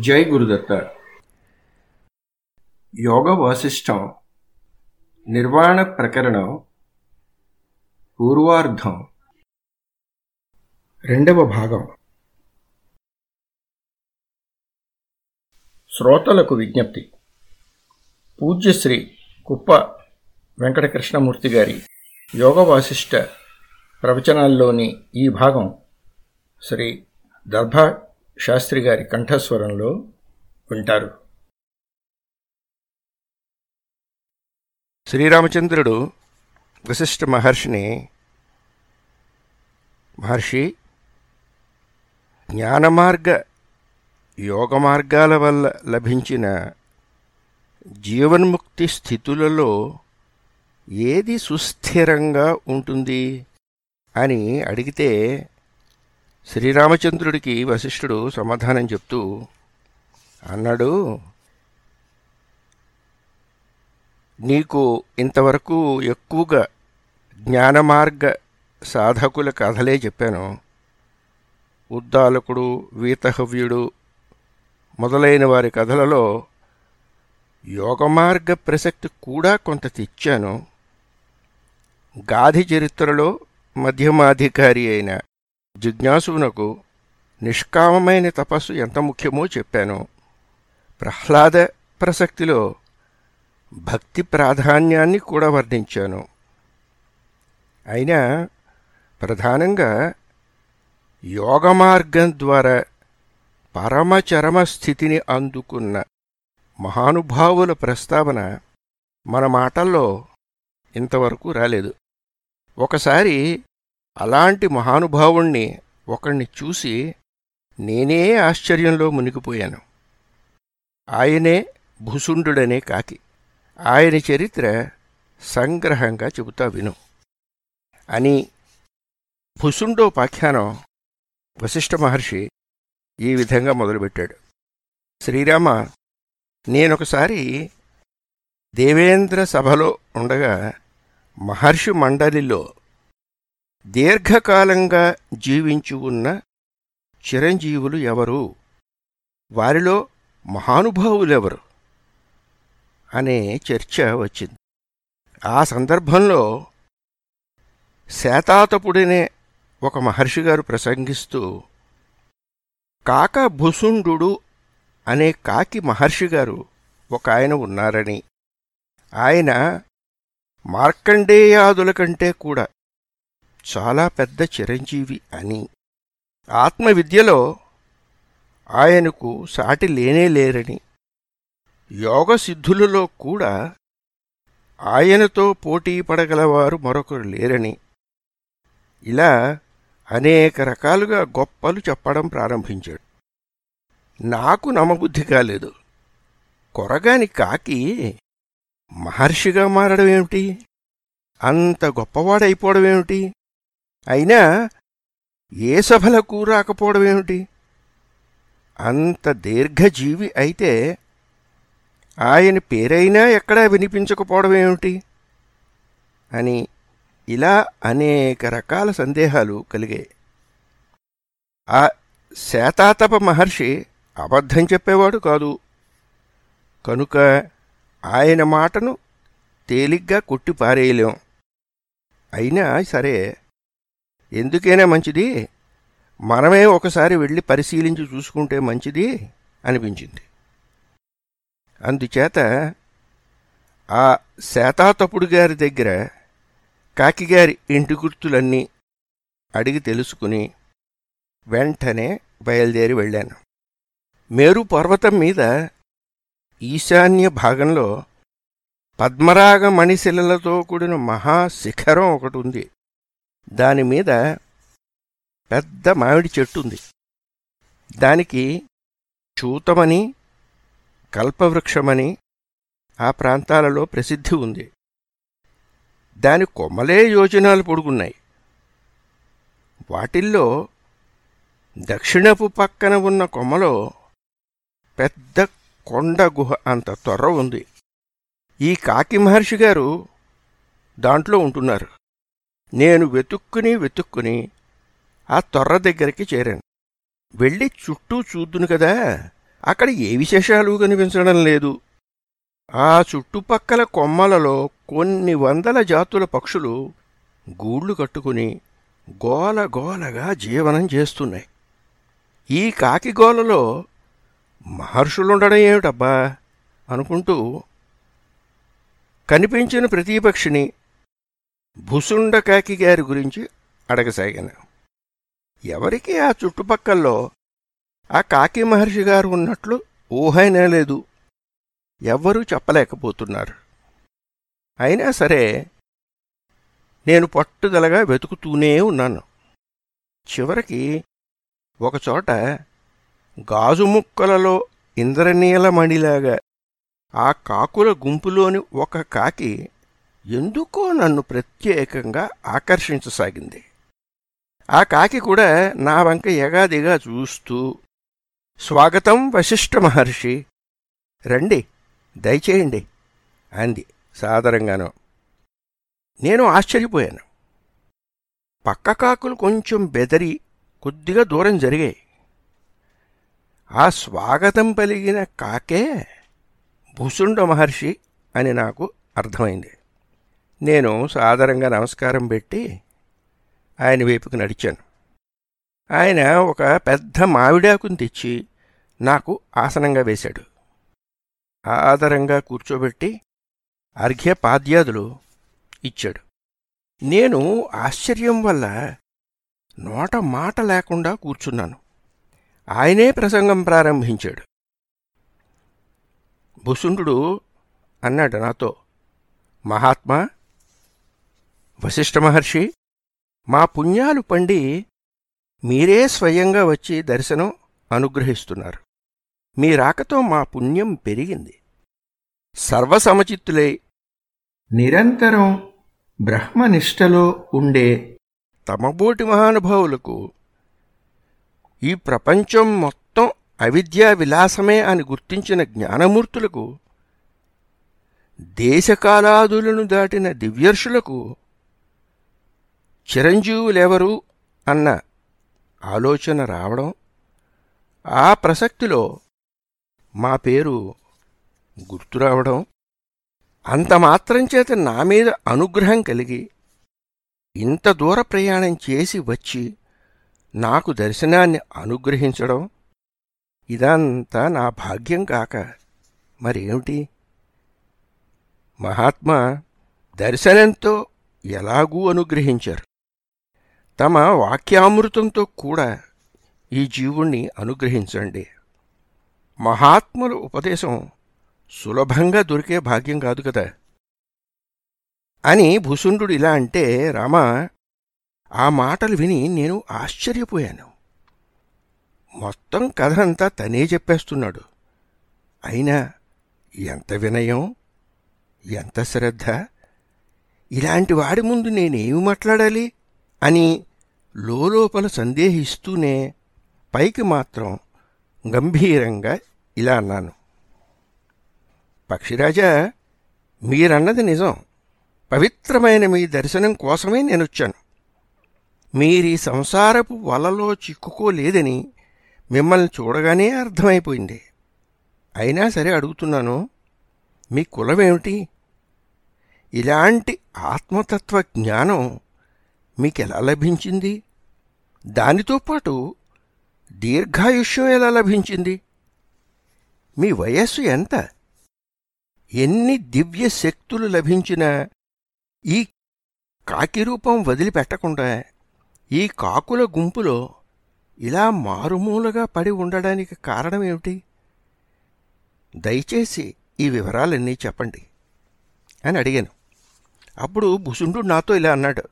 జై గురుదత్త యోగ వాసిష్టం నిర్వాణ ప్రకరణం పూర్వార్ధం. రెండవ భాగం. శ్రోతలకు విజ్ఞప్తి. పూజ్యశ్రీ కుప్ప వెంకటకృష్ణమూర్తి గారి యోగ వాసిష్ట ప్రవచనాల్లోని ఈ భాగం శ్రీ దర్భా శాస్త్రి గారి కంఠస్వరంలో వింటారు. శ్రీరామచంద్రుడు వశిష్ఠ మహర్షిని మహర్షి జ్ఞానమార్గ యోగ మార్గాల వల్ల లభించిన జీవన్ముక్తి స్థితులలో ఏది సుస్థిరంగా ఉంటుంది అని అడిగితే శ్రీరామచంద్రుడికి వశిష్ఠుడు సమాధానం చెప్తూ అన్నాడు నీకు ఇంతవరకు ఎక్కువగా జ్ఞానమార్గ సాధకుల కథలే చెప్పాను. ఉద్దాలకుడు వీతహవ్యుడు మొదలైన వారి కథలలో యోగమార్గ ప్రసక్తి కూడా కొంత తెచ్చాను. గాధి చరిత్రలో మధ్యమాధికారి అయిన జిజ్ఞాసునకు నిష్కామమైన తపస్సు ఎంత ముఖ్యమో చెప్పాను. ప్రహ్లాద ప్రసక్తిలో భక్తి ప్రాధాన్యాన్ని కూడా వర్ణించాను. అయినా ప్రధానంగా యోగ మార్గం ద్వారా పరమచరమ స్థితిని అందుకున్న మహానుభావుల ప్రస్తావన మన మాటల్లో ఇంతవరకు రాలేదు. ఒకసారి అలాంటి మహానుభావుణ్ణి ఒకణ్ణి చూసి నేనే ఆశ్చర్యంలో మునిగిపోయాను. ఆయనే భుసుండుడనే కాకి. ఆయన చరిత్ర సంగ్రహంగా చెబుతా విను. అని భుసుండోపాఖ్యానం వశిష్ఠ మహర్షి ఈ విధంగా మొదలుపెట్టాడు. శ్రీరామ నేనొకసారి దేవేంద్ర సభలో ఉండగా మహర్షి మండలిలో దీర్ఘకాలంగా జీవించి ఉన్న చిరంజీవులు ఎవరు? వారిలో మహానుభావులెవరు? అనే చర్చ వచ్చింది. ఆ సందర్భంలో శాతాతపుడనే ఒక మహర్షి గారు ప్రసంగిస్తూ కాక భుసుండు అనే కాకి మహర్షి గారు ఒక ఆయన ఉన్నారని. ఆయన మార్కండేయాదుల కంటే కూడా చాలా పెద్ద చిరంజీవి అని. ఆత్మవిద్యలో ఆయనకు సాటి లేనే లేరని. యోగ సిద్ధులలో కూడా ఆయనతో పోటీ పడగలవారు మరొకరు లేరని. ఇలా అనేక రకాలుగా గొప్పలు చెప్పడం ప్రారంభించాడు. నాకు నమ్మబుద్ధి కాలేదు. కొరగాని కాకి మహర్షిగా మారడం ఏమిటి? అంత గొప్పవాడైపోవడం ఏమిటి? అయినా ఏ సభలకు రాకపోవడమేమిటి అంత దీర్ఘజీవి అయితే ఆయన పేరైనా ఎక్కడా వినిపించకపోవడమేమిటి అని ఇలా అనేక రకాల సందేహాలు కలిగాయి. ఆ శాతాతప మహర్షి అబద్ధం చెప్పేవాడు కాదు. కనుక ఆయన మాటను తేలిగ్గా కొట్టి పారేయలేం అయినా సరే ఎందుకైనా మంచిది. మనమే ఒకసారి వెళ్ళి పరిశీలించి చూసుకుంటే మంచిది అనిపించింది. అందుచేత ఆ శాతాతపుడు గారి దగ్గర కాకిగారి ఇంటి గుర్తులన్నీ అడిగి తెలుసుకుని వెంటనే బయలుదేరి వెళ్ళాను. మేరు పర్వతం మీద ఈశాన్య భాగంలో పద్మరాగ మణిశిలలతో కూడిన మహాశిఖరం ఒకటి ఉంది. దానిమీద పెద్ద మామిడి చెట్టు ఉంది. దానికి చూతమని కల్పవృక్షమని ఆ ప్రాంతాలలో ప్రసిద్ధి ఉంది. దాని కొమ్మలే యోజనాలు పొడుగున్నాయి. వాటిల్లో దక్షిణపు పక్కన ఉన్న కొమ్మలో పెద్ద కొండ గుహ అంత త్వర ఉంది. ఈ కాకి మహర్షి గారు దాంట్లో ఉంటున్నారు. నేను వెతుక్కుని వెతుక్కుని ఆ తొర్ర దగ్గరికి చేరాను. వెళ్ళి చుట్టూ చూద్దును కదా అక్కడ ఏ విశేషాలు కనిపించడం లేదు. ఆ చుట్టుపక్కల కొమ్మలలో కొన్ని వందల జాతుల పక్షులు గూళ్ళు కట్టుకుని గోల గోలగా జీవనం చేస్తున్నాయి. ఈ కాకి గోలలో మహర్షులుండడం ఏమిటబ్బా? అనుకుంటూ కనిపించిన ప్రతిపక్షిని పక్షిని భుసుండ కాకి గారి గురించి అడగసాగాను. ఎవరికి ఆ చుట్టుపక్కల్లో ఆ కాకి మహర్షి గారు ఉన్నట్లు ఊహైనా లేదు. ఎవ్వరూ చెప్పలేకపోతున్నారు. అయినా సరే నేను పట్టుదలగా వెతుకుతూనే ఉన్నాను. చివరికి ఒకచోట గాజు ముక్కలలో ఇంద్రనీలమణిలాగా ఆ కాకుల గుంపులోని ఒక కాకి ఎందుకో నన్ను ప్రత్యేకంగా ఆకర్షించసాగింది. ఆ కాకి కూడా నా వంక ఎగాదిగా చూస్తూ స్వాగతం వశిష్ఠ మహర్షి. రండి దయచేయండి అంది సాదరంగాను. నేను ఆశ్చర్యపోయాను. పక్క కాకులు కొంచెం బెదరి కొద్దిగా దూరం జరిగాయి. ఆ స్వాగతం పలిగిన కాకే? భుసుండ మహర్షి అని నాకు అర్థమైంది. నేను సాదరంగా నమస్కారం పెట్టి ఆయన వైపుకు నడిచాను. ఆయన ఒక పెద్ద మావిడాకుని తెచ్చి నాకు ఆసనంగా వేశాడు. ఆదరంగా కూర్చోబెట్టి అర్ఘ్యపాద్యాదులు ఇచ్చాడు. నేను ఆశ్చర్యం వల్ల నోట మాట లేకుండా కూర్చున్నాను. ఆయనే ప్రసంగం ప్రారంభించాడు. భుసుండు అన్నాడు నాతో. మహాత్మా వశిష్ఠ మహర్షి మా పుణ్యాలు పండి మీరే స్వయంగా వచ్చి దర్శనం అనుగ్రహిస్తున్నారు. మీ రాకతో మా పుణ్యం పెరిగింది. సర్వసమచిత్తులై నిరంతరం బ్రహ్మనిష్టలో ఉండే తమబోటి మహానుభావులకు ఈ ప్రపంచం మొత్తం అవిద్యా విలాసమే అని గుర్తించిన జ్ఞానమూర్తులకు దేశకాలాదులను దాటిన దివ్యర్షులకు చిరంజీవులెవరు అన్న ఆలోచన రావడం ఆ ప్రసక్తిలో మా పేరు గుర్తురావడం అంత మాత్రం చేత నా మీద అనుగ్రహం కలిగి ఇంత దూర ప్రయాణం చేసి వచ్చి నాకు దర్శనాన్ని అనుగ్రహించడం ఇదంతా నా భాగ్యం కాక మరేమిటి? మహాత్మా దర్శనంతో ఎలాగూ అనుగ్రహించారు. తమ వాక్యామృతంతో కూడా ఈ జీవుణ్ణి అనుగ్రహించండి. మహాత్ముల ఉపదేశం సులభంగా దొరికే భాగ్యం కాదు కదా. అని భుసుండు ఇలా అంటే రామ ఆ మాటలు విని నేను ఆశ్చర్యపోయాను. మొత్తం కథ అంతా తనే చెప్పేస్తున్నాడు. అయినా ఎంత వినయం ఎంత శ్రద్ధ? ఇలాంటి వాడి ముందు నేనేమి మాట్లాడాలి? అని లోపల సందేహిస్తూనే పైకి మాత్రం గంభీరంగా ఇలా అన్నాను. పక్షిరాజా మీరన్నది నిజం. పవిత్రమైన మీ దర్శనం కోసమే నేనొచ్చాను. మీరీ సంసారపు వలలో చిక్కుకోలేదని మిమ్మల్ని చూడగానే అర్థమైపోయింది. అయినా సరే అడుగుతున్నాను మీ కులమేమిటి? ఇలాంటి ఆత్మతత్వ జ్ఞానం మీకెలా లభించింది? దానితో పాటు దీర్ఘాయుష్యం ఎలా లభించింది? మీ వయస్సు ఎంత? ఎన్ని దివ్య శక్తులు లభించినా ఈ కాకి రూపం వదిలిపెట్టకుండా ఈ కాకుల గుంపులో ఇలా మారుమూలగా పడి ఉండడానికి కారణమేమిటి? దయచేసి ఈ వివరాలన్నీ చెప్పండి. అని అడిగాను. అప్పుడు భుసుండు నాతో ఇలా అన్నాడు.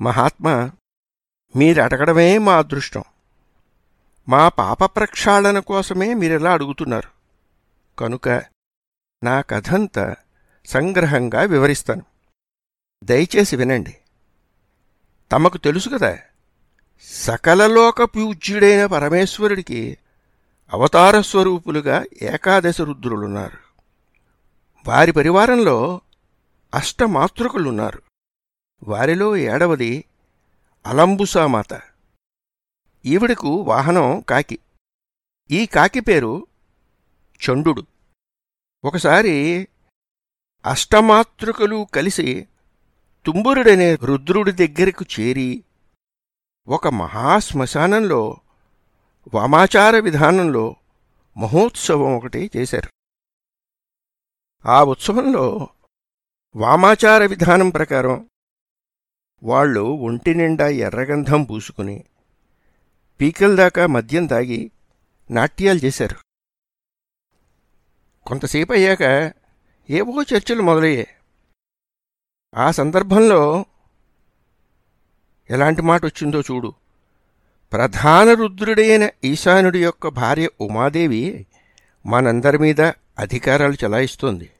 మహాత్మా మీరు అడగడమే మా అదృష్టం. మా పాప ప్రక్షాళన కోసమే మీరిలా అడుగుతున్నారు. కనుక నా కథంతా సంగ్రహంగా వివరిస్తాను. దయచేసి వినండి. తమకు తెలుసు కదా సకలలోక పూజ్యుడైన పరమేశ్వరుడికి అవతార స్వరూపులుగా ఏకాదశ రుద్రులున్నారు. వారి పరివారంలో అష్టమాతృకులున్నారు. వారిలో ఏడవది అలంబుసామాత ఈవిడకు వాహనం కాకి. ఈ కాకి పేరు చండు ఒకసారి అష్టమాతృకలు కలిసి తుంబురుడనే రుద్రుడి దగ్గరకు చేరి ఒక మహాశ్మశానంలో వామాచార విధానంలో మహోత్సవం ఒకటి చేశారు. ఆ ఉత్సవంలో వామాచార విధానం ప్రకారం వాళ్ళు ఒంటి నిండా ఎర్రగంధం పూసుకుని పీకల దాకా మద్యం తాగి నాట్యాలు చేశారు. కొంతసేపు అయ్యాక ఏవో చర్చలు మొదలయ్యాయి. ఆ సందర్భంలో ఎలాంటి మాట వచ్చిందో చూడు. ప్రధాన రుద్రుడైన ఈశానుడి యొక్క భార్య ఉమాదేవి మనందరి మీద అధికారాలు చెలాయిస్తోంది.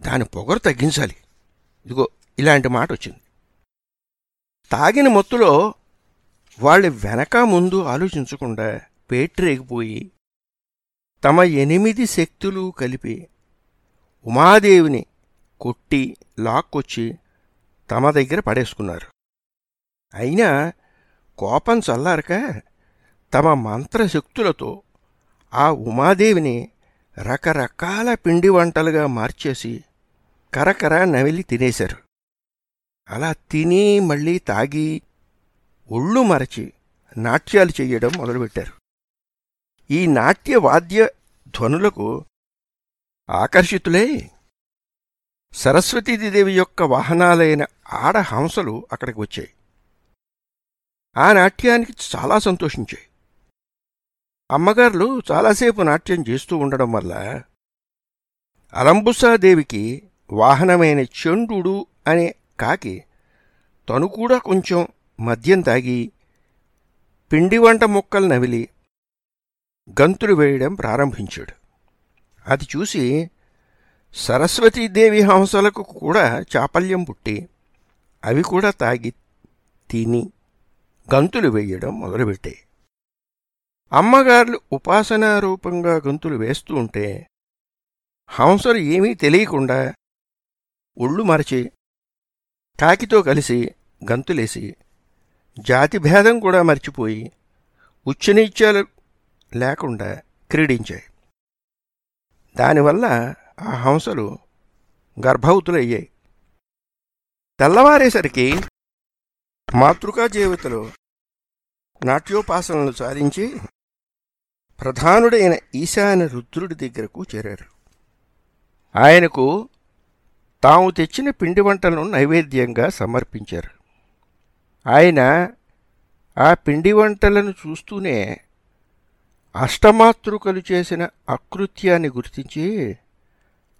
దాని పొగరు తగ్గించాలి. ఇదిగో ఇలాంటి మాట వచ్చింది. తాగిన మొత్తులో వాళ్ళు వెనక ముందు ఆలోచించకుండా పేట్రేగిపోయి తమ ఎనిమిది శక్తులు కలిపి ఉమాదేవిని కొట్టి లాక్కొచ్చి తమ దగ్గర పడేసుకున్నారు. అయినా కోపం చల్లారక తమ మంత్రశక్తులతో ఆ ఉమాదేవిని రకరకాల పిండి వంటలుగా మార్చేసి కరకర నవిలి తినేశారు. అలా తిని మళ్ళీ తాగి ఒళ్ళు మరచి నాట్యాలు చెయ్యడం మొదలుపెట్టారు. ఈ నాట్య వాద్య ధ్వనులకు ఆకర్షితులై సరస్వతీదేవి యొక్క వాహనాలైన ఆడహంసలు అక్కడికి వచ్చాయి. ఆ నాట్యానికి చాలా సంతోషించాయి. అమ్మగారులు చాలాసేపు నాట్యం చేస్తూ ఉండడం వల్ల అలంబుసాదేవికి వాహనమైన చండు అనే కాకి తను కూడా కొంచెం మద్యం తాగి పిండి వంట ముక్కలు నవిలి గంతులు వేయడం ప్రారంభించాడు. అది చూసి సరస్వతీదేవి హంసలకు కూడా చాపల్యం పుట్టి అవి కూడా తాగి తిని గంతులు వేయడం మొదలుపెట్టాయి అమ్మగారులు ఉపాసనారూపంగా గంతులు వేస్తూ ఉంటే హంసలు ఏమీ తెలియకుండా ఒళ్ళు మరచి కాకితో కలిసి గంతులేసి జాతిభేదం కూడా మర్చిపోయి ఉచ్చనీత్యాలు లేకుండా క్రీడించాయి. దానివల్ల ఆ హంసలు గర్భవతులయ్యాయి. తెల్లవారేసరికి మాతృకా జీవితలో నాట్యోపాసనలు సాధించి ప్రధానుడైన ఈశాన్య రుద్రుడి దగ్గరకు చేరారు. ఆయనకు తాము తెచ్చిన పిండి వంటలను నైవేద్యంగా సమర్పించారు. ఆయన ఆ పిండి వంటలను చూస్తూనే అష్టమాతృకలు చేసిన అకృత్యాన్ని గుర్తించి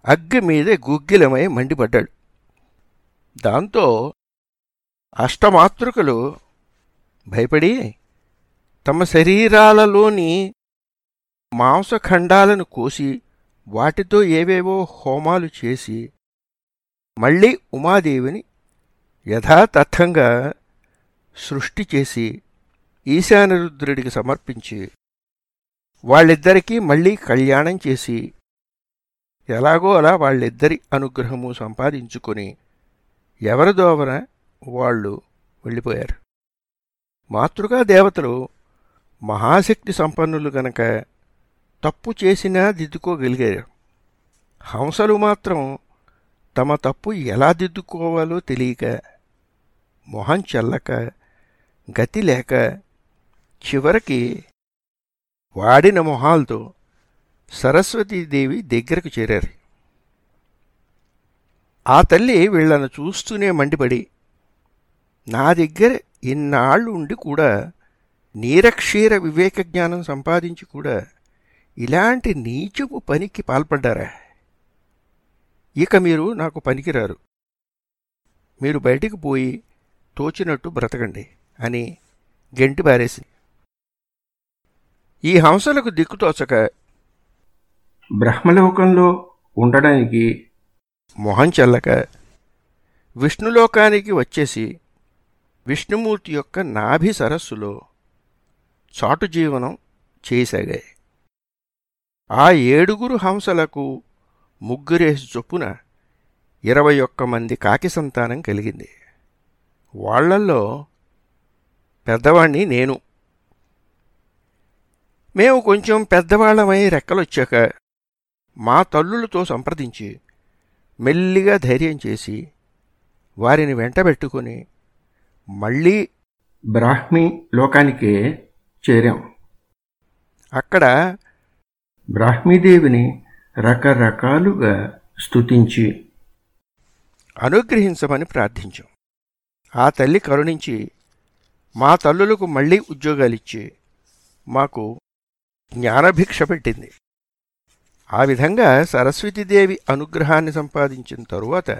అగ్గి మీదే గుగ్గిలమై మండిపడ్డాడు. దాంతో అష్టమాతృకలు భయపడి తమ శరీరాలలోని మాంసఖండాలను కోసి వాటితో ఏవేవో హోమాలు చేసి మళ్ళీ ఉమాదేవిని యథాతథంగా సృష్టి చేసి ఈశానరుద్రుడికి సమర్పించి వాళ్ళిద్దరికీ మళ్ళీ కళ్యాణం చేసి ఎలాగో అలా వాళ్ళిద్దరి అనుగ్రహము సంపాదించుకొని ఎవరిదోవన వాళ్ళు వెళ్ళిపోయారు. మాతృగా దేవతలు మహాశక్తి సంపన్నులు గనక తప్పు చేసినా దిద్దుకోగలిగారు. హంసలు మాత్రం తమ తప్పు ఎలా దిద్దుకోవాలో తెలియక మొహం చల్లక గతి లేక చివరికి వాడిన మొహాలతో సరస్వతీదేవి దగ్గరకు చేరారు. ఆ తల్లి వీళ్ళను చూస్తూనే మండిపడి నా దగ్గర ఇన్నాళ్ళు ఉండి కూడా నీరక్షీర వివేక జ్ఞానం సంపాదించి కూడా ఇలాంటి నీచపు పనికి పాల్పడ్డారా? ఇక మీరు నాకు పనికిరారు. మీరు బయటికి పోయి తోచినట్టు బ్రతకండి అని గెంటి బారేసింది ఈ హంసలకు దిక్కుతోచక బ్రహ్మలోకంలో ఉండడానికి మొహం చెల్లక విష్ణులోకానికి వచ్చేసి విష్ణుమూర్తి యొక్క నాభి సరస్సులో చాటు జీవనం చేయసాగాయి ఆ ఏడుగురు హంసలకు ముగ్గురేసి చొప్పున ఇరవై ఒక్క మంది కాకి సంతానం కలిగింది. వాళ్ళల్లో పెద్దవాణ్ణి నేను. మేము కొంచెం పెద్దవాళ్ళమై రెక్కలొచ్చాక మా తల్లులతో సంప్రదించి మెల్లిగా ధైర్యం చేసి వారిని వెంటబెట్టుకుని మళ్ళీ బ్రాహ్మీ లోకానికే చేరాం. అక్కడ బ్రాహ్మీదేవిని రకరకాలుగా స్తుతించి అనుగ్రహించమని ప్రార్థించాం. ఆ తల్లి కరుణించి మా తల్లులకు మళ్ళీ ఉద్యోగాలిచ్చి మాకు జ్ఞానభిక్ష పెట్టింది. ఆ విధంగా సరస్వతీదేవి అనుగ్రహాన్ని సంపాదించిన తరువాత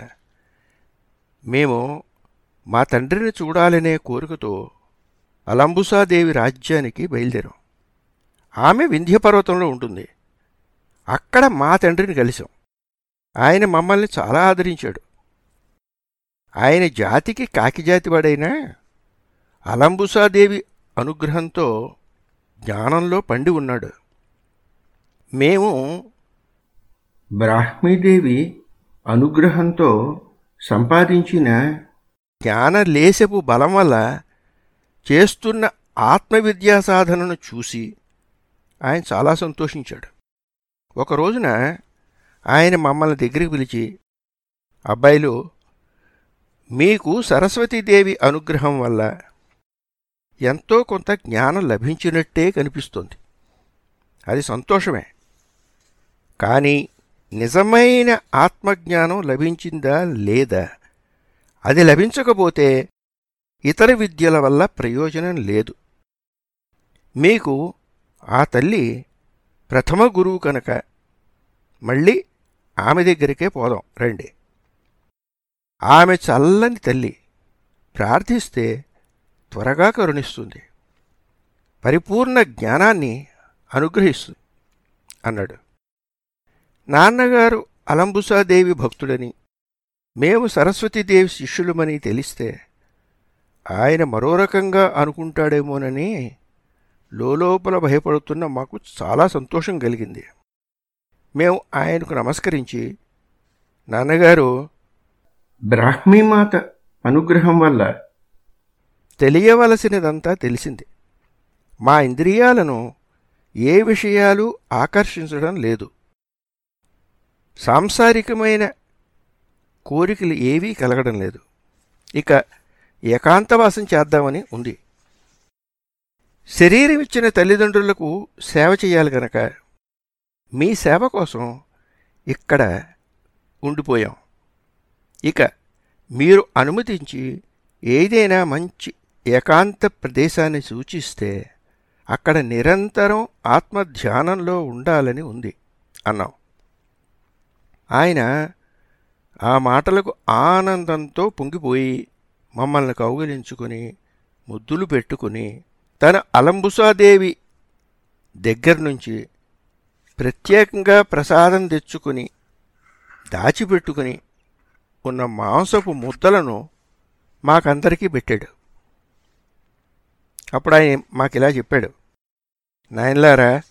మేము మా తండ్రిని చూడాలనే కోరికతో అలంబుసాదేవి రాజ్యానికి బయలుదేరాం. ఆమె వింధ్యపర్వతంలో ఉంటుంది. అక్కడ మా తండ్రిని కలిసాం ఆయన మమ్మల్ని చాలా ఆదరించాడు. ఆయన జాతికి కాకిజాతివాడైనా అలంబుసాదేవి అనుగ్రహంతో జ్ఞానంలో పండి ఉన్నాడు. మేము బ్రాహ్మీదేవి అనుగ్రహంతో సంపాదించిన జ్ఞానలేశపు బలం వల్ల చేస్తున్న ఆత్మవిద్యా సాధనను చూసి ఆయన చాలా సంతోషించాడు. ఒక రోజున ఆయన మమ్మల్ని దగ్గరికి పిలిచి అబ్బాయిలు మీకు సరస్వతీదేవి అనుగ్రహం వల్ల ఎంతో కొంత జ్ఞానం లభించినట్టే కనిపిస్తుంది. అది సంతోషమే. కానీ నిజమైన ఆత్మజ్ఞానం లభించిందా లేదా? అది లభించకపోతే ఇతర విద్యల వల్ల ప్రయోజనం లేదు. మీకు ఆ తల్లి ప్రథమ గురువు కనుక మళ్ళీ ఆమె దగ్గరికే పోదాం రండి. ఆమె చల్లని తల్లి ప్రార్థిస్తే త్వరగా కరుణిస్తుంది. పరిపూర్ణ జ్ఞానాన్ని అనుగ్రహిస్తుంది అన్నాడు. నాన్నగారు అలంబుసాదేవి భక్తుడని మేము సరస్వతీదేవి శిష్యులమని తెలిస్తే ఆయన మరో రకంగా అనుకుంటాడేమోనని లోపల భయపడుతున్న మాకు చాలా సంతోషం కలిగింది. మేము ఆయనకు నమస్కరించి నాన్నగారు బ్రాహ్మీమాత అనుగ్రహం వల్ల తెలియవలసినదంతా తెలిసింది. మా ఇంద్రియాలను ఏ విషయాలు ఆకర్షించడం లేదు. సాంసారికమైన కోరికలు ఏవీ కలగడం లేదు. ఇక ఏకాంతవాసం చేద్దామని ఉంది. శరీరం ఇచ్చిన తల్లిదండ్రులకు సేవ చేయాలి గనక మీ సేవ కోసం ఇక్కడ ఉండిపోయాం. ఇక మీరు అనుమతించి ఏదైనా మంచి ఏకాంత ప్రదేశాన్ని సూచిస్తే అక్కడ నిరంతరం ఆత్మధ్యానంలో ఉండాలని ఉంది అన్నాం. ఆయన ఆ మాటలకు ఆనందంతో పొంగిపోయి మమ్మల్ని కౌగిలించుకుని ముద్దులు పెట్టుకుని తన అలంబుసాదేవి దగ్గర నుంచి ప్రత్యేకంగా ప్రసాదం తెచ్చుకుని దాచిపెట్టుకుని ఉన్న మాంసపు ముద్దలను మాకందరికీ పెట్టాడు. అప్పుడు ఆయన మాకిలా చెప్పాడు. నాయనలారా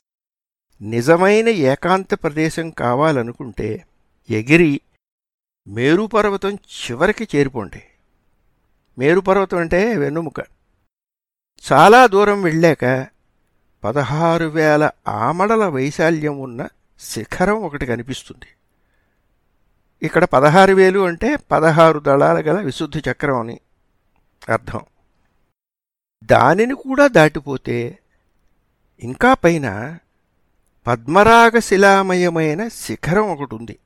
నిజమైన ఏకాంత ప్రదేశం కావాలనుకుంటే ఎగిరి మేరుపర్వతం చివరికి చేరిపోండి. మేరుపర్వతం అంటే వెన్నుముక. చాలా దూరం వెళ్ళాక పదహారు వేల ఆమడల వైశాల్యం ఉన్న శిఖరం ఒకటి కనిపిస్తుంది. ఇక్కడ పదహారు వేలు అంటే పదహారు దళాల గల విశుద్ధ చక్రం అని అర్థం. దానిని కూడా దాటిపోతే ఇంకా పైన పద్మరాగ శిలామయమైన శిఖరం ఒకటి ఉంది.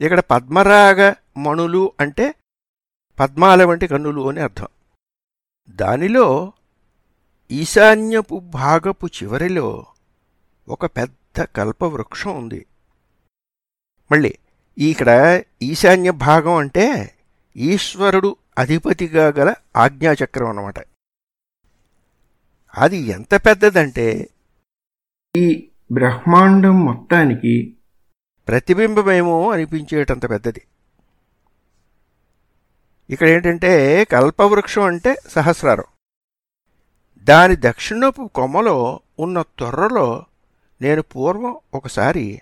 ఇక్కడ పద్మరాగ మణులు అంటే పద్మాల వంటి కన్నులు అని అర్థం. దానిలో ఈశాన్యపు భాగపు చివరిలో ఒక పెద్ద కల్పవృక్షం ఉంది. మళ్ళీ ఇక్కడ ఈశాన్య భాగం అంటే ఈశ్వరుడు అధిపతిగా గల ఆజ్ఞాచక్రం అన్నమాట. అది ఎంత పెద్దదంటే ఈ బ్రహ్మాండం మొత్తానికి ప్రతిబింబమేమో అనిపించేటంత పెద్దది. ఇక్కడ ఏంటంటే కల్పవృక్షం అంటే సహస్రారం. దాని దక్షిణపు కొమ్మలో ఉన్న తొర్రలో నేను పూర్వం ఒకసారి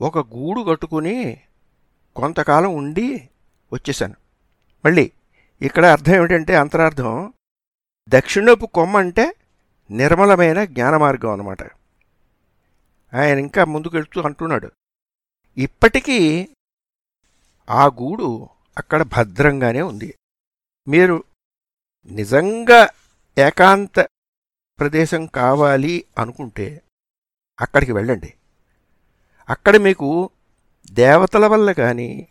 ఒక గూడు కట్టుకుని కొంతకాలం ఉండి వచ్చేసాను మళ్ళీ ఇక్కడ అర్థం ఏమిటంటే అంతరార్థం దక్షిణపు కొమ్మ అంటే నిర్మలమైన జ్ఞాన మార్గం అన్నమాట. ఆయన ఇంకా ముందుకెళ్తూ అంటున్నాడు ఇప్పటికీ ఆ గూడు అక్కడ భద్రంగానే ఉంది. మీరు నిజంగా ఏకాంత ప్రదేశం కావాలి అనుకుంటే అక్కడికి వెళ్ళండి. అక్కడ మీకు దేవతల వల్ల కానీ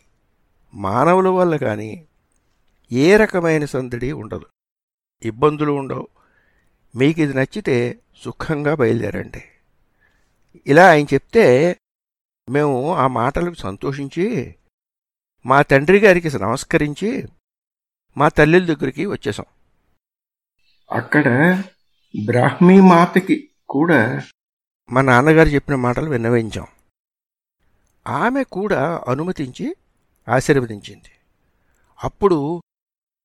మానవుల వల్ల కానీ ఏ రకమైన సందడి ఉండదు. ఇబ్బందులు ఉండవు. మీకు ఇది నచ్చితే సుఖంగా బయలుదేరండి. ఇలా ఆయన చెప్తే మేము ఆ మాటలకు సంతోషించి మా తండ్రి గారికి నమస్కరించి మా తల్లిల దగ్గరికి వచ్చేసాం అక్కడ బ్రాహ్మీ మాతకి కూడా మా నాన్నగారు చెప్పిన మాటలు విన్నవించాం. ఆమె కూడా అనుమతించి ఆశీర్వదించింది. అప్పుడు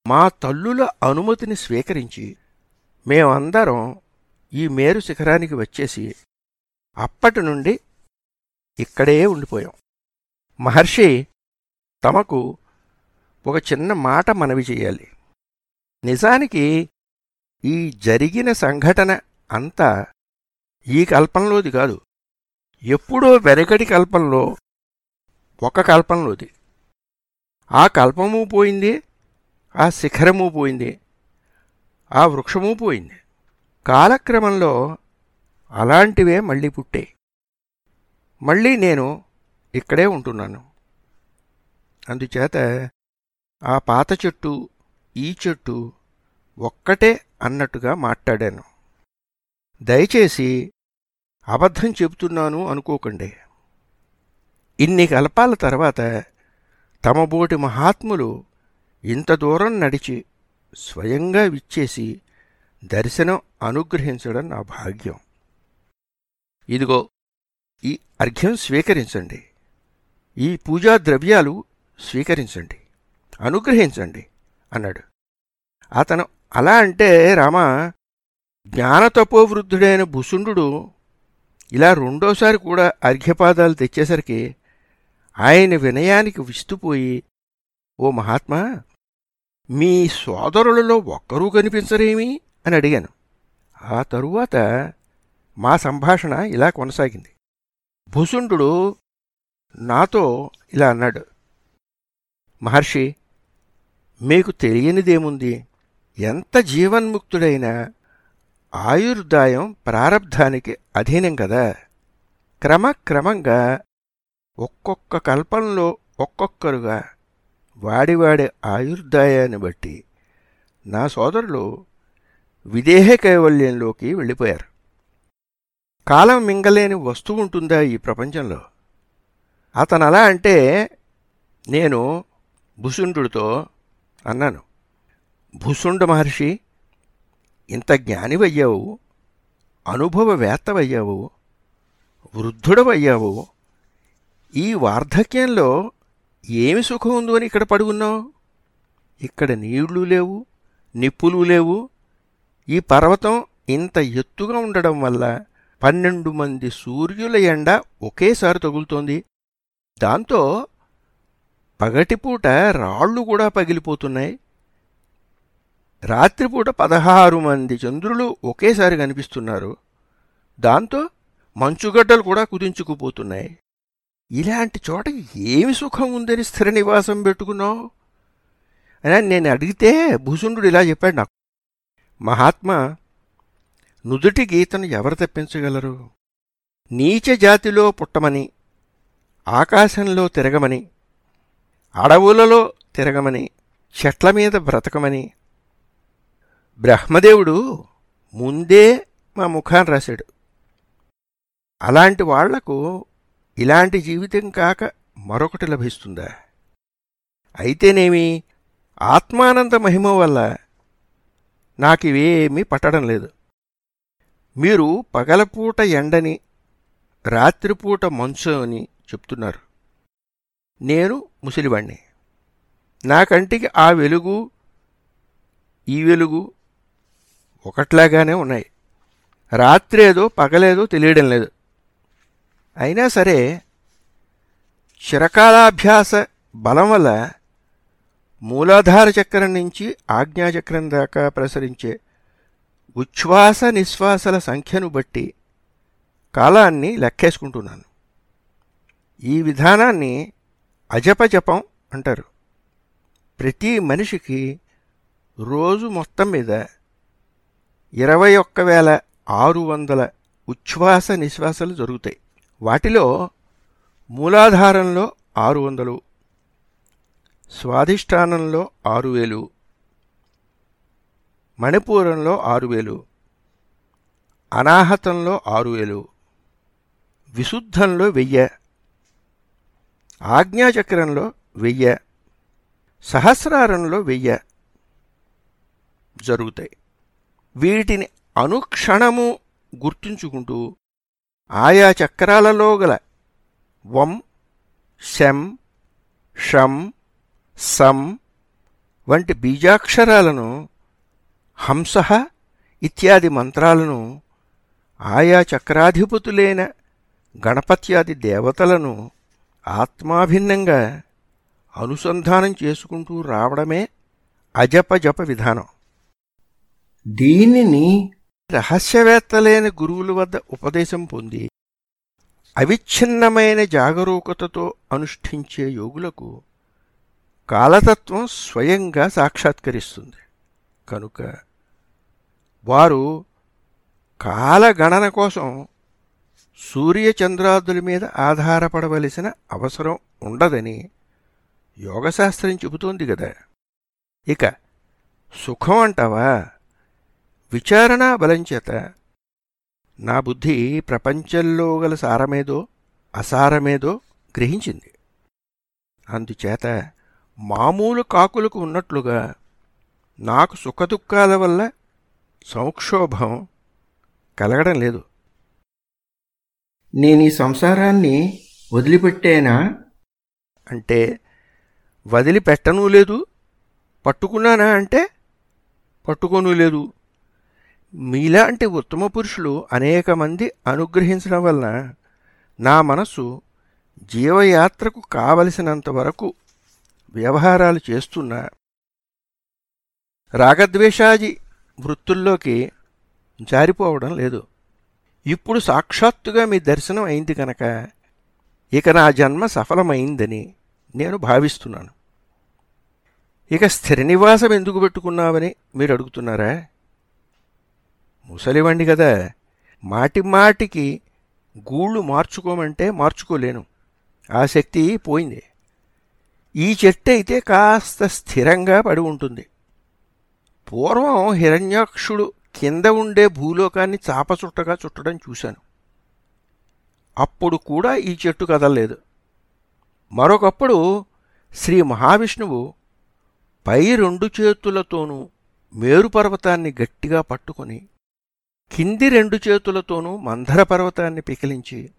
మా తల్లుల అనుమతిని స్వీకరించి మేమందరం ఈ మేరు శిఖరానికి వచ్చేసి అప్పటి నుండి ఇక్కడే ఉండిపోయాం. మహర్షి తమకు ఒక చిన్న మాట మనవి చేయాలి. నిజానికి ఈ జరిగిన సంఘటన అంతా ఈ కల్పంలోది కాదు. ఎప్పుడో వెనకటి కల్పంలో ఒక కల్పంలోది ఆ కల్పము పోయింది ఆ శిఖరము పోయింది ఆ వృక్షము పోయింది. కాలక్రమంలో అలాంటివే మళ్ళీ పుట్టాయి మళ్ళీ నేను ఇక్కడే ఉంటున్నాను. అందుచేత ఆ పాత చెట్టు ఈ చెట్టు ఒక్కటే అన్నట్టుగా మాట్లాడాను. దయచేసి అబద్ధం చెబుతున్నాను అనుకోకండి. ఇన్ని కల్పాల తర్వాత తమబోటి మహాత్ములు ఇంత దూరం నడిచి స్వయంగా విచ్చేసి దర్శనం అనుగ్రహించడం నా భాగ్యం. ఇదిగో ఈ అర్ఘ్యం స్వీకరించండి. ఈ పూజా ద్రవ్యాలు స్వీకరించండి అనుగ్రహించండి అన్నాడు. అతను అలా అంటే రామా జ్ఞానతపోవృద్ధుడైన భుసుండు ఇలా రెండోసారి కూడా అర్ఘ్యపాదాలు తెచ్చేసరికి ఆయన వినయానికి విస్తుపోయి ఓ మహాత్మా మీ సోదరులలో ఒక్కరూ కనిపించరేమి? అని అడిగాను. ఆ తరువాత మా సంభాషణ ఇలా కొనసాగింది. భుసుండు నాతో ఇలా అన్నాడు మహర్షి మీకు తెలియనిదేముంది? ఎంత జీవన్ముక్తుడైనా ఆయుర్దాయం ప్రారబ్ధానికి అధీనం కదా. క్రమక్రమంగా ఒక్కొక్క కల్పంలో ఒక్కొక్కరుగా వాడివాడి ఆయుర్దాయాన్ని బట్టి నా సోదరులు విదేహ కైవల్యంలోకి వెళ్ళిపోయారు. కాలం మింగలేని వస్తువు ఉంటుందా ఈ ప్రపంచంలో? అతను అలా అంటే నేను భుసుండుడితో అన్నాను భుసుండ మహర్షి ఇంత జ్ఞానివయ్యావు అనుభవవేత్తవయ్యావు వృద్ధుడవయ్యావు. ఈ వార్ధక్యంలో ఏమి సుఖం ఉందో అని ఇక్కడ పడుకున్నావు ఇక్కడ నీళ్ళు లేవు నిప్పులు లేవు. ఈ పర్వతం ఇంత ఎత్తుగా ఉండడం వల్ల పన్నెండు మంది సూర్యుల ఎండ ఒకేసారి తగులుతోంది. దాంతో పగటిపూట రాళ్ళు కూడా పగిలిపోతున్నాయి. రాత్రిపూట పదహారు మంది చంద్రులు ఒకేసారి కనిపిస్తున్నారు. దాంతో మంచుగడ్డలు కూడా కుదించుకుపోతున్నాయి. ఇలాంటి చోట ఏమి సుఖం ఉందని స్థిర నివాసం పెట్టుకున్నావు? అని నేను అడిగితే భూసుండు ఇలా చెప్పాడు నాకు. మహాత్మా నుదుటి గీతను ఎవరు తప్పించగలరు? నీచ జాతిలో పుట్టమని ఆకాశంలో తిరగమని అడవులలో తిరగమని చెట్ల మీద బ్రతకమని బ్రహ్మదేవుడు ముందే మా ముఖాన్ని రాశాడు. అలాంటి వాళ్ళకు ఇలాంటి జీవితం కాక మరొకటి లభిస్తుందా? అయితేనేమి ఆత్మానంద మహిమ వల్ల నాకివేమీ పట్టడం లేదు. మీరు పగలపూట ఎండని రాత్రిపూట మంచు అని చెప్తున్నారు. నేను ముసిలివాణ్ణి. నా కంటికి ఆ వెలుగు ఈ వెలుగు ఒకట్లాగానే ఉన్నాయి. రాత్రేదో పగలేదో తెలియడం లేదు. అయినా సరే చిరకాలాభ్యాస బలం వల్ల మూలాధార చక్రం నుంచి ఆజ్ఞాచక్రం దాకా ప్రసరించే ఉచ్ఛ్వాస నిశ్వాసల సంఖ్యను బట్టి కాలాన్ని లెక్కేసుకుంటున్నాను. ఈ విధానాన్ని అజపజపం అంటారు. ప్రతి మనిషికి రోజు మొత్తం మీద ఇరవై ఒక్క వేల ఆరు వందల ఉచ్ఛ్వాస నిశ్వాసాలు జరుగుతాయి. వాటిలో మూలాధారంలో ఆరు వందలు స్వాధిష్టానంలో ఆరు వేలు మణిపూరంలో ఆరు వేలు అనాహతంలో ఆరు వేలు విశుద్ధంలో వెయ్య ఆజ్ఞాచక్రంలో వెయ్య సహస్రారంలో వెయ్య జరుగుతాయి. వీటిని అనుక్షణము గుర్తుంచుకుంటూ ఆయా చక్రాలలో గల వం శం షం సం వంటి బీజాక్షరాలను హంస ఇత్యాది మంత్రాలను ఆయా చక్రాధిపతులైన గణపత్యాది దేవతలను ఆత్మాభిన్నంగా అనుసంధానం చేసుకుంటూ రావడమే అజపజప విధానం. దీనిని రహస్యవేత్తలైన గురువుల వద్ద ఉపదేశం పొంది అవిచ్ఛిన్నమైన జాగరూకతతో అనుష్ఠించే యోగులకు కాలతత్వం స్వయంగా సాక్షాత్కరిస్తుంది. కనుక వారు కాలగణన కోసం సూర్యచంద్రాదుల మీద ఆధారపడవలసిన అవసరం ఉండదని యోగశాస్త్రం చెబుతోంది కదా ఇక సుఖం అంటావా? విచారణా బలం చేత నా బుద్ధి ప్రపంచంలో గల సారమేదో అసారమేదో గ్రహించింది. అందుచేత మామూలు కాకులకు ఉన్నట్లుగా నాకు సుఖదుఖాల వల్ల సంక్షోభం కలగడం లేదు. నేను ఈ సంసారాన్ని వదిలిపెట్టేనా? అంటే వదిలిపెట్టనూ లేదు పట్టుకున్నానా అంటే? పట్టుకోనూ లేదు. మీలాంటి ఉత్తమ పురుషులు అనేక మంది అనుగ్రహించడం వలన నా మనసు జీవయాత్రకు కావలసినంత వరకు వ్యవహారాలు చేస్తున్నా రాగద్వేషాది వృత్తుల్లోకి జారిపోవడం లేదు. ఇప్పుడు సాక్షాత్తుగా మీ దర్శనం అయింది కనుక ఇక నా జన్మ సఫలమైందని నేను భావిస్తున్నాను. ఇక స్థిర నివాసం ఎందుకు పెట్టుకున్నావని మీరు అడుగుతున్నారా? ముసలివండి కదా. మాటి మాటికి గూళ్ళు మార్చుకోమంటే మార్చుకోలేను. ఆ శక్తి పోయింది. ఈ చెట్టు అయితే కాస్త స్థిరంగా పడి ఉంటుంది. పూర్వం హిరణ్యాక్షుడు కింద ఉండే భూలోకాన్ని చాపచుట్టగా చుట్టడం చూశాను. అప్పుడు కూడా ఈ చెట్టు కదలలేదు. మరొకప్పుడు శ్రీ మహావిష్ణువు పై రెండు చేతులతోనూ మేరుపర్వతాన్ని గట్టిగా పట్టుకొని కింది రెండు చేతులతోనూ మంధర పర్వతాన్ని పికిలించి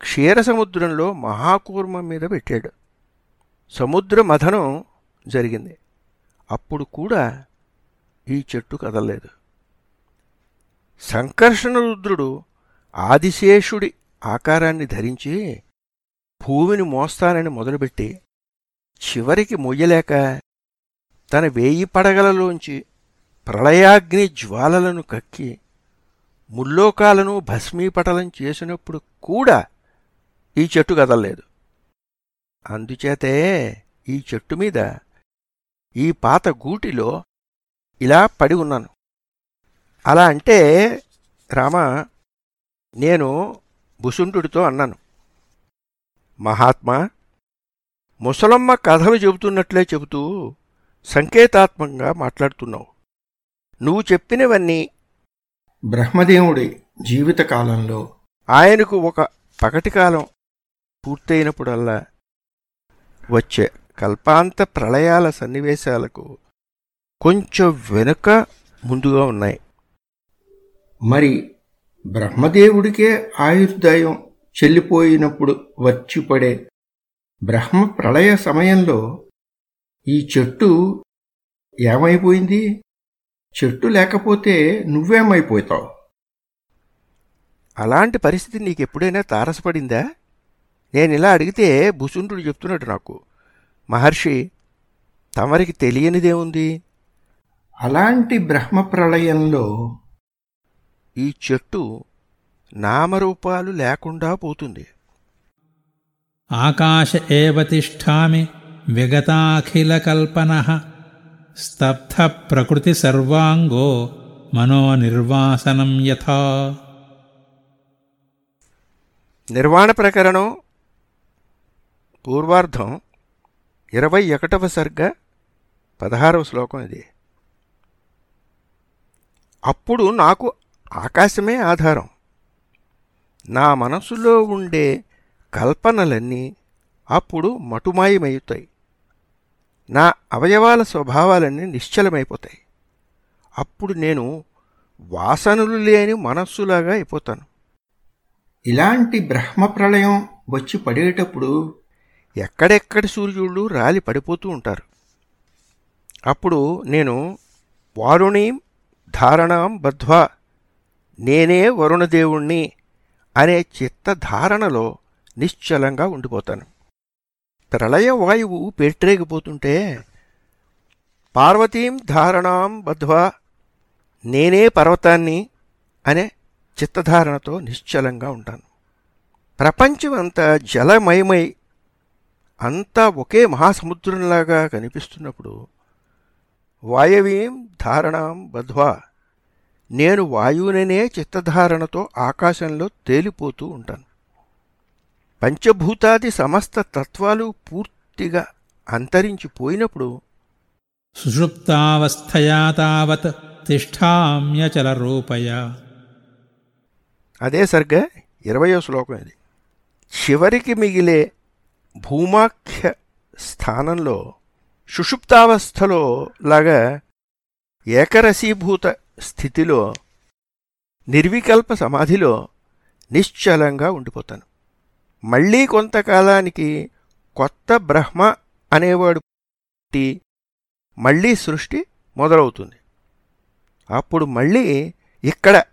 క్షీరసముద్రంలో మహాకూర్మం మీద పెట్టాడు. సముద్ర మథనం జరిగింది. అప్పుడు కూడా ఈ చెట్టు కదలలేదు. సంకర్షణ రుద్రుడు ఆదిశేషుడి ఆకారాన్ని ధరించి భూమిని మోస్తానని మొదలుపెట్టి చివరికి మొయ్యలేక తన వేయి పడగలలోంచి ప్రళయాగ్ని జ్వాలలను కక్కి ముల్లోకాలను భస్మీపటలం చేసినప్పుడు కూడా ఈ చెట్టు కదలలేదు. అందుచేతే ఈ చెట్టు మీద ఈ పాత గూటిలో ఇలా పడి ఉన్నాను. అలా అంటే రామ నేను బుసుంటుడితో అన్నాను. మహాత్మా ముసలమ్మ కథలు చెబుతున్నట్లే చెబుతూ సంకేతాత్మకంగా మాట్లాడుతున్నావు. నువ్వు చెప్పినవన్నీ బ్రహ్మదేవుడి జీవితకాలంలో ఆయనకు ఒక పగటికాలం పూర్తయినప్పుడల్లా వచ్చే కల్పాంత ప్రళయాల సన్నివేశాలకు కొంచెం వెనుక ముందుగా ఉన్నాయి. మరి బ్రహ్మదేవుడికే ఆయుర్దాయం చెల్లిపోయినప్పుడు వచ్చిపడే బ్రహ్మ ప్రళయ సమయంలో ఈ చెట్టు ఏమైపోయింది? చెట్టు లేకపోతే నువ్వేమైపోతావు? అలాంటి పరిస్థితి నీకెప్పుడైనా తారసపడిందా? నేను ఇలా అడిగితే భుసుంటుడు చెప్తున్నాడు నాకు. మహర్షి తమరికి తెలియనిదేముంది? అలాంటి బ్రహ్మ ప్రళయంలో ఈ చెట్టు నామరూపాలు లేకుండా పోతుంది. ఆకాశ ఏవ తిష్టామి విగతాఖిలకల్పన స్తబ్ధ ప్రకృతి సర్వాంగో మనోనిర్వాసనం యథా. నిర్వాణ ప్రకరణం పూర్వార్ధం ఇరవై ఒకటవ సర్గ పదహారవ శ్లోకం ఇది. అప్పుడు నాకు ఆకాశమే ఆధారం. నా మనసులో ఉండే కల్పనలన్నీ అప్పుడు మటుమాయమవుతాయి నా అవయవాల స్వభావాలన్నీ నిశ్చలమైపోతాయి. అప్పుడు నేను వాసనలు లేని మనస్సులాగా అయిపోతాను. ఇలాంటి బ్రహ్మ ప్రళయం వచ్చి పడేటప్పుడు ఎక్కడెక్కడి సూర్యుళ్ళు రాలి పడిపోతూ ఉంటారు. అప్పుడు నేను వారుణీం ధారణాం బద్ధ్వా నేనే వరుణదేవుణ్ణి అనే చిత్తధారణలో నిశ్చలంగా ఉండిపోతాను. ప్రళయ వాయువు పెట్టరేగిపోతుంటే పార్వతీం ధారణాం బధ్వా నేనే పర్వతాన్ని అనే చిత్తధారణతో నిశ్చలంగా ఉంటాను. ప్రపంచం అంతా జలమయమై అంతా ఒకే మహాసముద్రంలాగా కనిపిస్తున్నప్పుడు వాయవీం ధారణాం బధ్వా నేను వాయువుననే చిత్తధారణతో ఆకాశంలో తేలిపోతూ ఉంటాను. పంచభూతాది సమస్త తత్వాలు పూర్తిగా అంతరించిపోయినప్పుడు సుషుప్తావస్థయా తావత్ తిష్టామ్యచలరూపయా. అదే సరిగ్గా ఇరవయో శ్లోకం ఇది. చివరికి మిగిలే భూమాఖ్య స్థానంలో సుషుప్తావస్థలో లాగా ఏకరసీభూత స్థితిలో నిర్వికల్ప సమాధిలో నిశ్చలంగా ఉండిపోతాను. మళ్ళీ కొంతకాలానికి కొత్త బ్రహ్మ అనేవాడు పుట్టి మళ్ళీ సృష్టి మొదలవుతుంది. అప్పుడు మళ్ళీ ఇక్కడ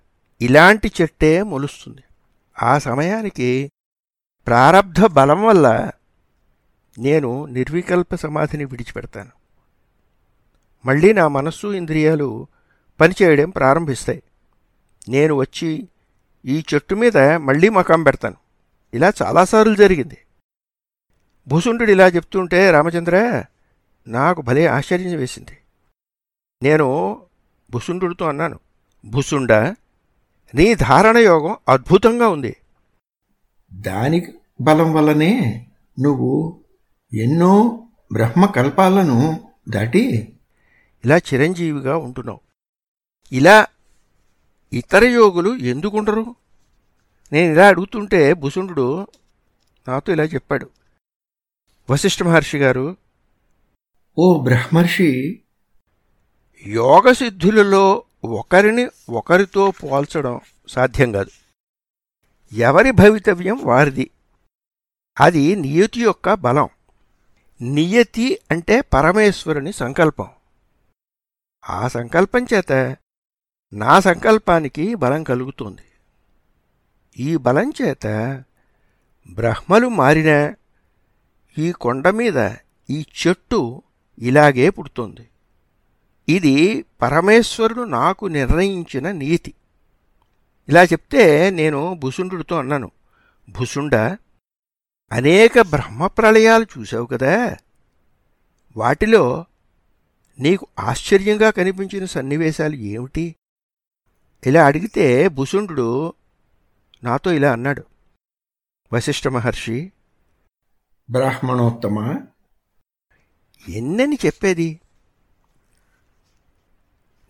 ఇలాంటి చెట్టే మొలుస్తుంది. ఆ సమయానికి ప్రారబ్ధ బలం వల్ల నేను నిర్వికల్ప సమాధిని విడిచిపెడతాను. మళ్ళీ నా మనస్సు ఇంద్రియాలు పనిచేయడం ప్రారంభిస్తాయి. నేను వచ్చి ఈ చెట్టు మీద మళ్ళీ మకాం పెడతాను. ఇలా చాలాసార్లు జరిగింది. భూసుండు ఇలా చెప్తుంటే రామచంద్ర నాకు భలే ఆశ్చర్యం వేసింది. నేను భుసుండుతో అన్నాను భుసుండ నీ ధారణ యోగం అద్భుతంగా ఉంది. దాని బలం వల్లనే నువ్వు ఎన్నో బ్రహ్మకల్పాలను దాటి ఇలా చిరంజీవిగా ఉంటున్నావు. ఇలా ఇతర యోగులు ఎందుకుండరు? నేను ఇలా అడుగుతుంటే భుసుండు నాతో ఇలా చెప్పాడు. వశిష్ఠ మహర్షి గారు ఓ బ్రహ్మర్షి యోగ సిద్ధులలో ఒకరిని ఒకరితో పోల్చడం సాధ్యం కాదు. ఎవరి భవితవ్యం వారిది. అది నియతి యొక్క బలం. నియతి అంటే పరమేశ్వరుని సంకల్పం. ఆ సంకల్పం చేత నా సంకల్పానికి బలం కలుగుతుంది. ఈ బలం చేత బ్రహ్మలు మారినా ఈ కొండ మీద ఈ చెట్టు ఇలాగే పుడుతుంది. ఇది పరమేశ్వరుడు నాకు నిర్ణయించిన నీతి. ఇలా చెప్తే నేను భుసుండుడితో అన్నాను. భుసుండ అనేక బ్రహ్మ ప్రళయాలు చూశావు కదా. వాటిలో నీకు ఆశ్చర్యంగా కనిపించిన సన్నివేశాలు ఏమిటి? ఇలా అడిగితే భుసుండు నాతో ఇలా అన్నాడు. వశిష్ఠ మహర్షి బ్రాహ్మణోత్తమ ఎన్నని చెప్పేది?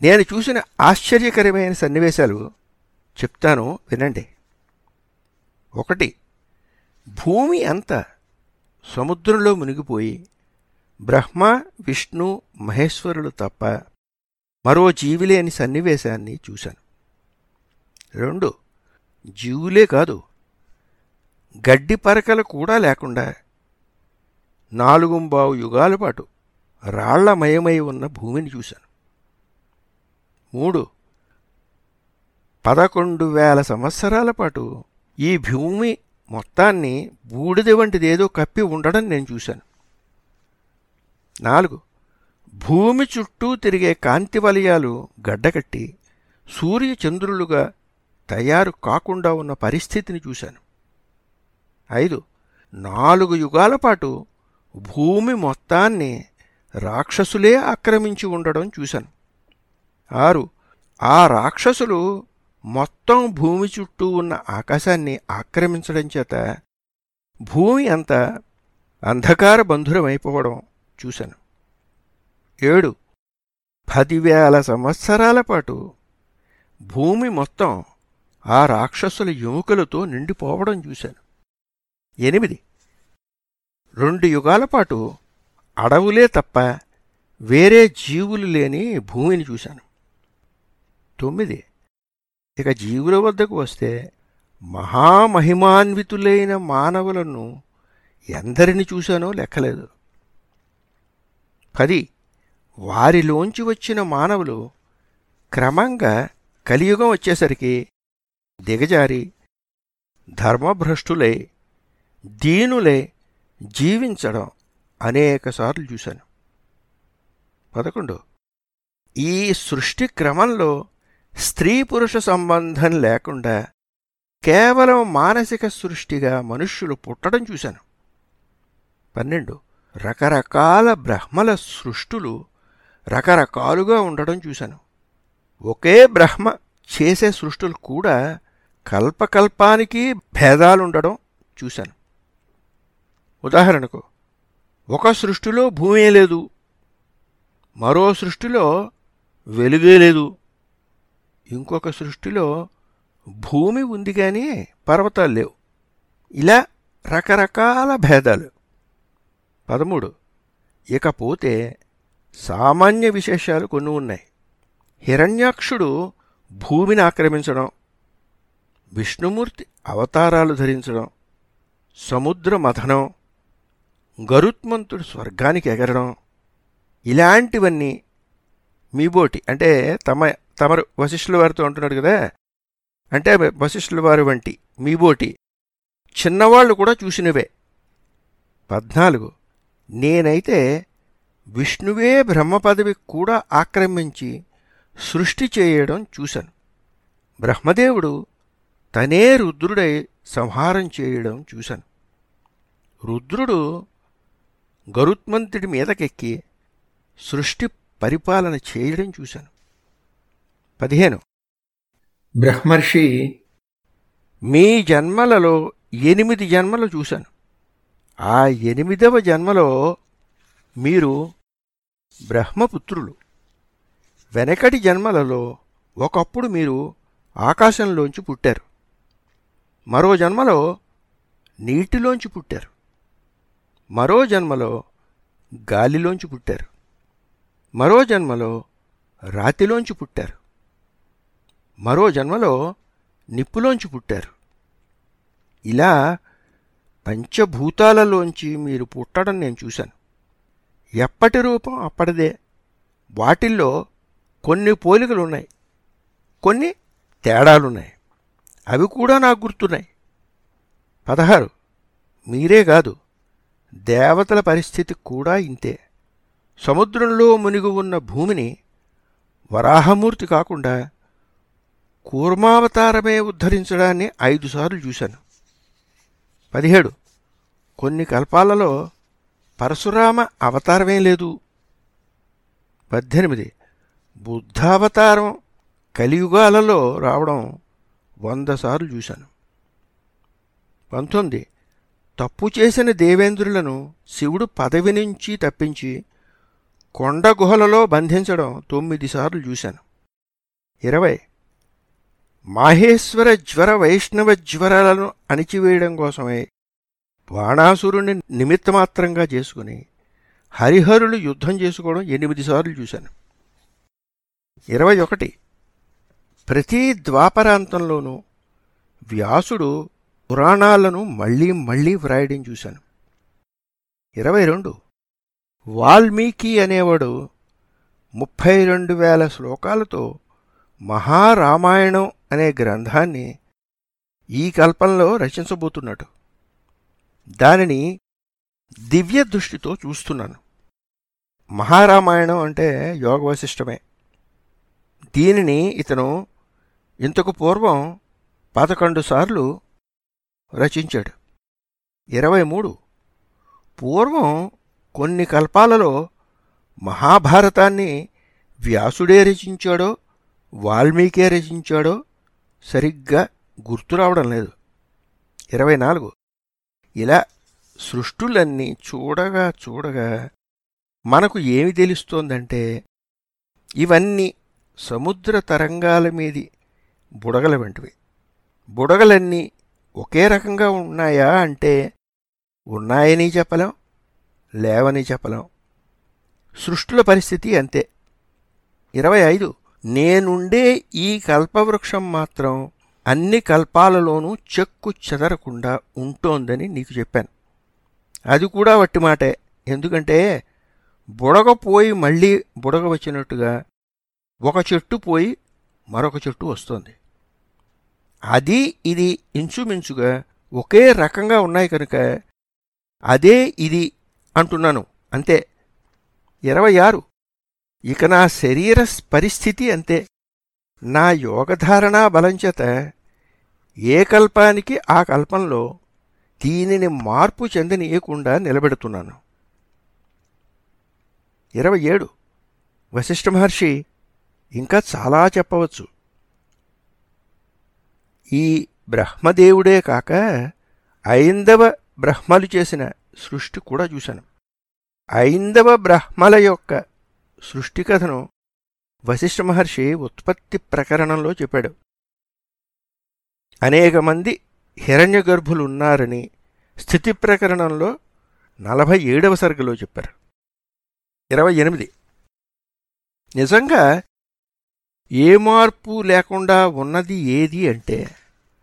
నేను చూసిన ఆశ్చర్యకరమైన సన్నివేశాలు చెప్తాను వినండి. ఒకటి భూమి అంతా సముద్రంలో మునిగిపోయి బ్రహ్మ విష్ణు మహేశ్వరులు తప్ప మరో జీవిలేని సన్నివేశాన్ని చూశాను. రెండు. జీవులే కాదు. గడ్డి పరకలు కూడా లేకుండా నాలుగుంబావు యుగాల పాటు రాళ్ళమయమై ఉన్న భూమిని చూశాను. మూడు. పదకొండు వేల సంవత్సరాల పాటు ఈ భూమి మొత్తాన్ని బూడిద వంటిదేదో కప్పి ఉండడం నేను చూశాను. నాలుగు. భూమి చుట్టూ తిరిగే కాంతి వలయాలు గడ్డకట్టి సూర్య చంద్రులుగా తయారు కాకుండా ఉన్న పరిస్థితిని చూశాను. ఐదు నాలుగు యుగాల పాటు భూమి మొత్తాన్ని రాక్షసులే ఆక్రమించి ఉండడం చూశాను. ఆరు ఆ రాక్షసులు మొత్తం భూమి చుట్టూ ఉన్న ఆకాశాన్ని ఆక్రమించడం చేత భూమి అంతా అంధకార బంధురమైపోవడం చూశాను. ఏడు పదివేల సంవత్సరాల పాటు భూమి మొత్తం ఆ రాక్షసుల ఎముకలతో నిండిపోవడం చూశాను. ఎనిమిది. రెండు యుగాల పాటు అడవులే తప్ప వేరే జీవులు లేని భూమిని చూశాను. తొమ్మిది. ఇక జీవుల వద్దకు వస్తే మహామహిమాన్వితులైన మానవులను ఎందరిని చూశానో లెక్కలేదు. పది. వారిలోంచి వచ్చిన మానవులు క్రమంగా కలియుగం వచ్చేసరికి దిగజారి ధర్మభ్రష్టులై దీనులై జీవించడం అనేకసార్లు చూశాను. పదకొండు. ఈ సృష్టి క్రమంలో స్త్రీ పురుష సంబంధం లేకుండా కేవలం మానసిక సృష్టిగా మనుష్యులు పుట్టడం చూశాను. పన్నెండు. రకరకాల బ్రహ్మల సృష్టులు రకరకాలుగా ఉండడం చూశాను. ఒకే బ్రహ్మ చేసే సృష్టులు కూడా కల్పకల్పానికి భేదాలుండడం చూశాను. ఉదాహరణకు ఒక సృష్టిలో భూమే లేదు మరో సృష్టిలో వెలుగే లేదు ఇంకొక సృష్టిలో భూమి ఉంది కానీ పర్వతాలు లేవు. ఇలా రకరకాల భేదాలు. పదమూడు ఇకపోతే సామాన్య విశేషాలు కొన్ని ఉన్నాయి. హిరణ్యాక్షుడు భూమిని ఆక్రమించడం విష్ణుమూర్తి అవతారాలు ధరించడం సముద్ర మథనం గరుత్మంతుడు స్వర్గానికి ఎగరడం ఇలాంటివన్నీ మీబోటి అంటే తమ తమరు వశిష్ఠుల వారితో అంటున్నాడు కదా? అంటే వశిష్ఠుల వారి వంటి మీబోటి చిన్నవాళ్ళు కూడా చూసినవే. పద్నాలుగు. నేనైతే విష్ణువే బ్రహ్మ పదవి కూడా ఆక్రమించి సృష్టి చేయడం చూశాను. బ్రహ్మదేవుడు తనే రుద్రుడై సంహారం చేయడం చూశాను. రుద్రుడు గరుత్మంతుడి మీదకెక్కి సృష్టి పరిపాలన చేయడం చూశాను. పదిహేను. బ్రహ్మర్షి మీ జన్మలలో ఎనిమిది జన్మలు చూశాను. ఆ ఎనిమిదవ జన్మలో మీరు బ్రహ్మపుత్రులు. వెనకటి జన్మలలో ఒకప్పుడు మీరు ఆకాశంలోంచి పుట్టారు. మరో జన్మలో నీటిలోంచి పుట్టారు. మరో జన్మలో గాలిలోంచి పుట్టారు. మరో జన్మలో రాతిలోంచి పుట్టారు. మరో జన్మలో నిప్పులోంచి పుట్టారు. ఇలా పంచభూతాలలోంచి మీరు పుట్టడం నేను చూశాను. ఎప్పటి రూపం అప్పటిదే. వాటిల్లో కొన్ని పోలికలున్నాయి. కొన్ని తేడాలున్నాయి. అవి కూడా నాకు గుర్తున్నాయి. పదహారు. మీరే కాదు దేవతల పరిస్థితి కూడా ఇంతే. సముద్రంలో మునిగి ఉన్న భూమిని వరాహమూర్తి కాకుండా కూర్మావతారమే ఉద్ధరించడాన్ని ఐదుసార్లు చూశాను. పదిహేడు. కొన్ని కల్పాలలో పరశురామ అవతారమే లేదు. పద్దెనిమిది. బుద్ధావతారం కలియుగాలలో రావడం వంద సార్లు చూశాను. పంతొమ్మిది. తప్పు చేసిన దేవేంద్రులను శివుడు పదవి నుంచి తప్పించి కొండ గుహలలో బంధించడం తొమ్మిది సార్లు చూశాను. ఇరవై. మాహేశ్వర జ్వర వైష్ణవ జ్వరాలను అణిచివేయడం కోసమే బాణాసురుణ్ణి నిమిత్తమాత్రంగా చేసుకుని హరిహరులు యుద్ధం చేసుకోవడం ఎనిమిది సార్లు చూశాను. ఇరవై ఒకటి. ప్రతి ద్వాపరాంతంలోనూ వ్యాసుడు పురాణాలను మళ్ళీ మళ్ళీ వ్రాయడం చూశాను. ఇరవై రెండు. వాల్మీకి అనేవాడు ముప్పై రెండు వేల శ్లోకాలతో మహారామాయణం అనే గ్రంథాన్ని ఈ కల్పంలో రచించబోతున్నాడు. దానిని దివ్య దృష్టితో చూస్తున్నాను. మహారామాయణం అంటే యోగ వశిష్టమే దీనిని ఇతను ఇంతకు పూర్వం పదకొండు సార్లు రచించాడు. ఇరవై మూడు. పూర్వం కొన్ని కల్పాలలో మహాభారతాన్ని వ్యాసుడే రచించాడో వాల్మీకే రచించాడో సరిగ్గా గుర్తు రావడం లేదు. ఇరవై నాలుగు. ఇలా సృష్టులన్నీ చూడగా చూడగా మనకు ఏమి తెలుస్తోందంటే ఇవన్నీ సముద్ర తరంగాల మీది బుడగల వంటివి బుడగలన్నీ ఒకే రకంగా ఉన్నాయా అంటే ఉన్నాయని చెప్పలేం లేవని చెప్పలేం. సృష్టుల పరిస్థితి అంతే. ఇరవై ఐదు నేనుండే ఈ కల్పవృక్షం మాత్రం అన్ని కల్పాలలోనూ చెక్కు చెదరకుండా ఉంటోందని నీకు చెప్పాను. అది కూడా వట్టి మాటే. ఎందుకంటే బుడగ పోయి మళ్ళీ బుడగ వచ్చినట్టుగా ఒక చెట్టు పోయి మరొక చెట్టు వస్తుంది. అది ఇది ఇంచుమించుగా ఒకే రకంగా ఉన్నాయి కనుక అదే ఇది అంటున్నాను. అంతే. ఇరవై ఆరు. ఇక నా శరీర పరిస్థితి అంతే. నా యోగధారణా బలంచేత ఏ కల్పానికి ఆ కల్పంలో దీనిని మార్పు చెందనీయకుండా నిలబెడుతున్నాను. ఇరవై ఏడు. వశిష్ఠ మహర్షి ఇంకా చాలా చెప్పవచ్చు. ఈ బ్రహ్మదేవుడే కాక ఐందవ బ్రహ్మలు చేసిన సృష్టి కూడా చూశాను. ఐందవ బ్రహ్మల యొక్క సృష్టి కథను వశిష్ఠ మహర్షి ఉత్పత్తి ప్రకరణంలో చెప్పాడు. అనేక మంది హిరణ్యగర్భులున్నారని స్థితి ప్రకరణంలో నలభై ఏడవ సర్గలో చెప్పారు. ఇరవై ఎనిమిది. నిజంగా ఏ మార్పు లేకుండా ఉన్నది ఏది అంటే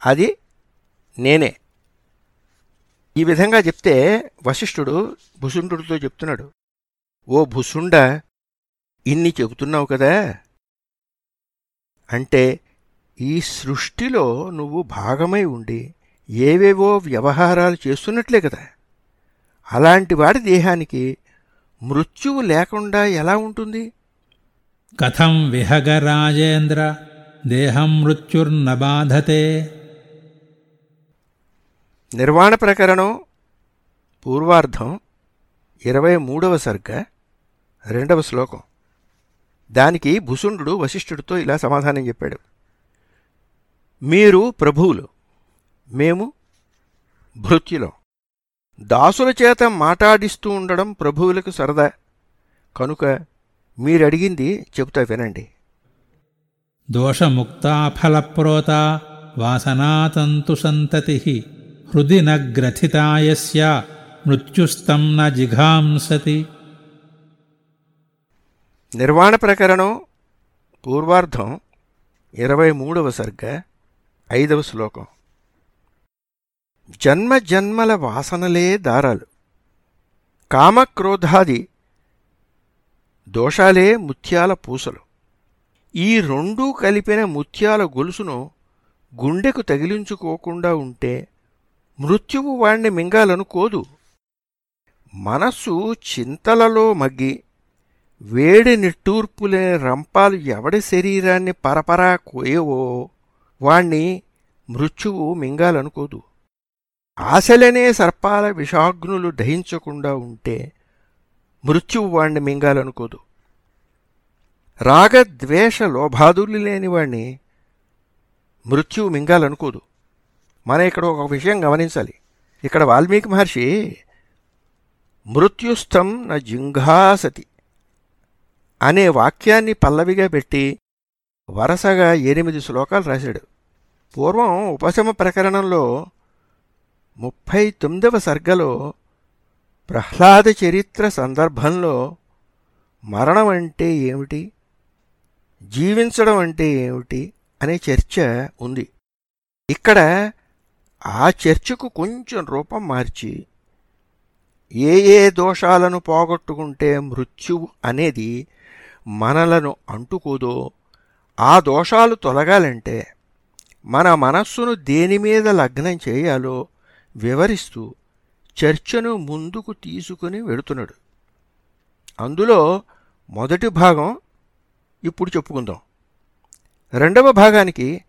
అది నేనే. ఈ విధంగా చెప్తే వశిష్ఠుడు భుసుండుడితో చెప్తున్నాడు ఓ భుసుండ ఇన్ని చెబుతున్నావు కదా. అంటే ఈ సృష్టిలో నువ్వు భాగమై ఉండి ఏవేవో వ్యవహారాలు చేస్తున్నట్లే కదా. అలాంటి వాడి దేహానికి మృత్యువు లేకుండా ఎలా ఉంటుంది? కథం విహగ రాజేంద్ర దేహం మృత్యుర్న బాధతే నిర్వాణ ప్రకరణం పూర్వార్ధం ఇరవై మూడవ సర్గ రెండవ శ్లోకం. దానికి భుసుండు వశిష్ఠుడితో ఇలా సమాధానం చెప్పాడు. మీరు ప్రభువులు మేము భృత్యులం. దాసుల చేత మాటాడిస్తూ ఉండడం ప్రభువులకు సరదా. కనుక మీరడిగింది చెబుతా వినండి. దోషముక్తా ఫలప్రోత వాసనాతంతు సంతతి హృది న గ్రథితాయస్య మృత్యుస్తం న జిఘాంసతి. నిర్వాణ ప్రకరణం పూర్వార్ధం ఇరవై మూడవ సర్గ ఐదవ శ్లోకం. జన్మ జన్మల వాసనలే దారాలు. కామక్రోధాది దోషాలే ముత్యాల పూసలు. ఈ రెండూ కలిపిన ముత్యాల గొలుసును గుండెకు తగిలించుకోకుండా ఉంటే మృత్యువు వాణ్ణి మింగాలనుకోదు మనస్సు చింతలలో మగ్గి వేడి నిట్టూర్పులే రంపాలు ఎవడి శరీరాన్ని పరపరా కోయవో వాణ్ణి మృత్యువు మింగాలనుకోదు ఆశలనే సర్పాల విషాగ్నులు దహించకుండా ఉంటే మృత్యువు వాణ్ణి మింగాలనుకోదు. రాగద్వేష లోభాదులు లేనివాణ్ణి మృత్యువు మింగాలనుకోదు. మనం ఇక్కడ ఒక విషయం గమనించాలి. ఇక్కడ వాల్మీకి మహర్షి మృత్యుస్థం న జింఘాసతి అనే వాక్యాన్ని పల్లవిగా పెట్టి వరసగా ఎనిమిది శ్లోకాలు రాశాడు. పూర్వం ఉపశమ ప్రకరణంలో ముప్పై తొమ్మిదవ సర్గలో ప్రహ్లాద చరిత్ర సందర్భంలో మరణం అంటే ఏమిటి? జీవించడం అంటే ఏమిటి? అనే చర్చ ఉంది. ఇక్కడ ఆ చర్చకు కొంచెం రూపం మార్చి ఏ ఏ దోషాలను పోగొట్టుకుంటే మృత్యువు అనేది మనలను అంటుకోదో ఆ దోషాలు తొలగాలంటే మన మనస్సును దేని మీద లగ్నం చేయాలో వివరిస్తూ చర్చను ముందుకు తీసుకుని వెడుతున్నాడు. అందులో మొదటి భాగం ఇప్పుడు చెప్పుకుందాం. రెండవ భాగానికి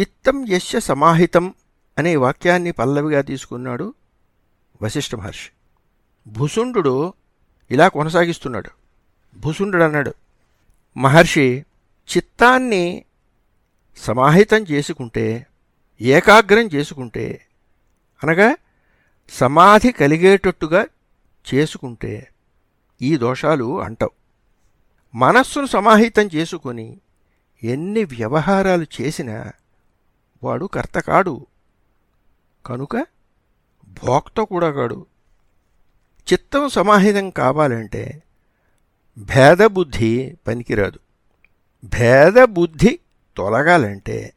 చిత్తం యశ సమాహితం అనే వాక్యాన్ని పల్లవిగా తీసుకున్నాడు వశిష్ఠ మహర్షి. భుసుండు ఇలా కొనసాగిస్తున్నాడు. భుసుండు అన్నాడు మహర్షి చిత్తాన్ని సమాహితం చేసుకుంటే ఏకాగ్రం చేసుకుంటే అనగా సమాధి కలిగేటట్టుగా చేసుకుంటే ఈ దోషాలు అంటవు. మనస్సును సమాహితం చేసుకొని ఎన్ని వ్యవహారాలు చేసినా వాడు కర్త కాడు. కనుక భోక్త కూడా కాడు. చిత్తం సమాహితం కావాలంటే భేదబుద్ధి పనికిరాదు. భేదబుద్ధి తొలగాలంటే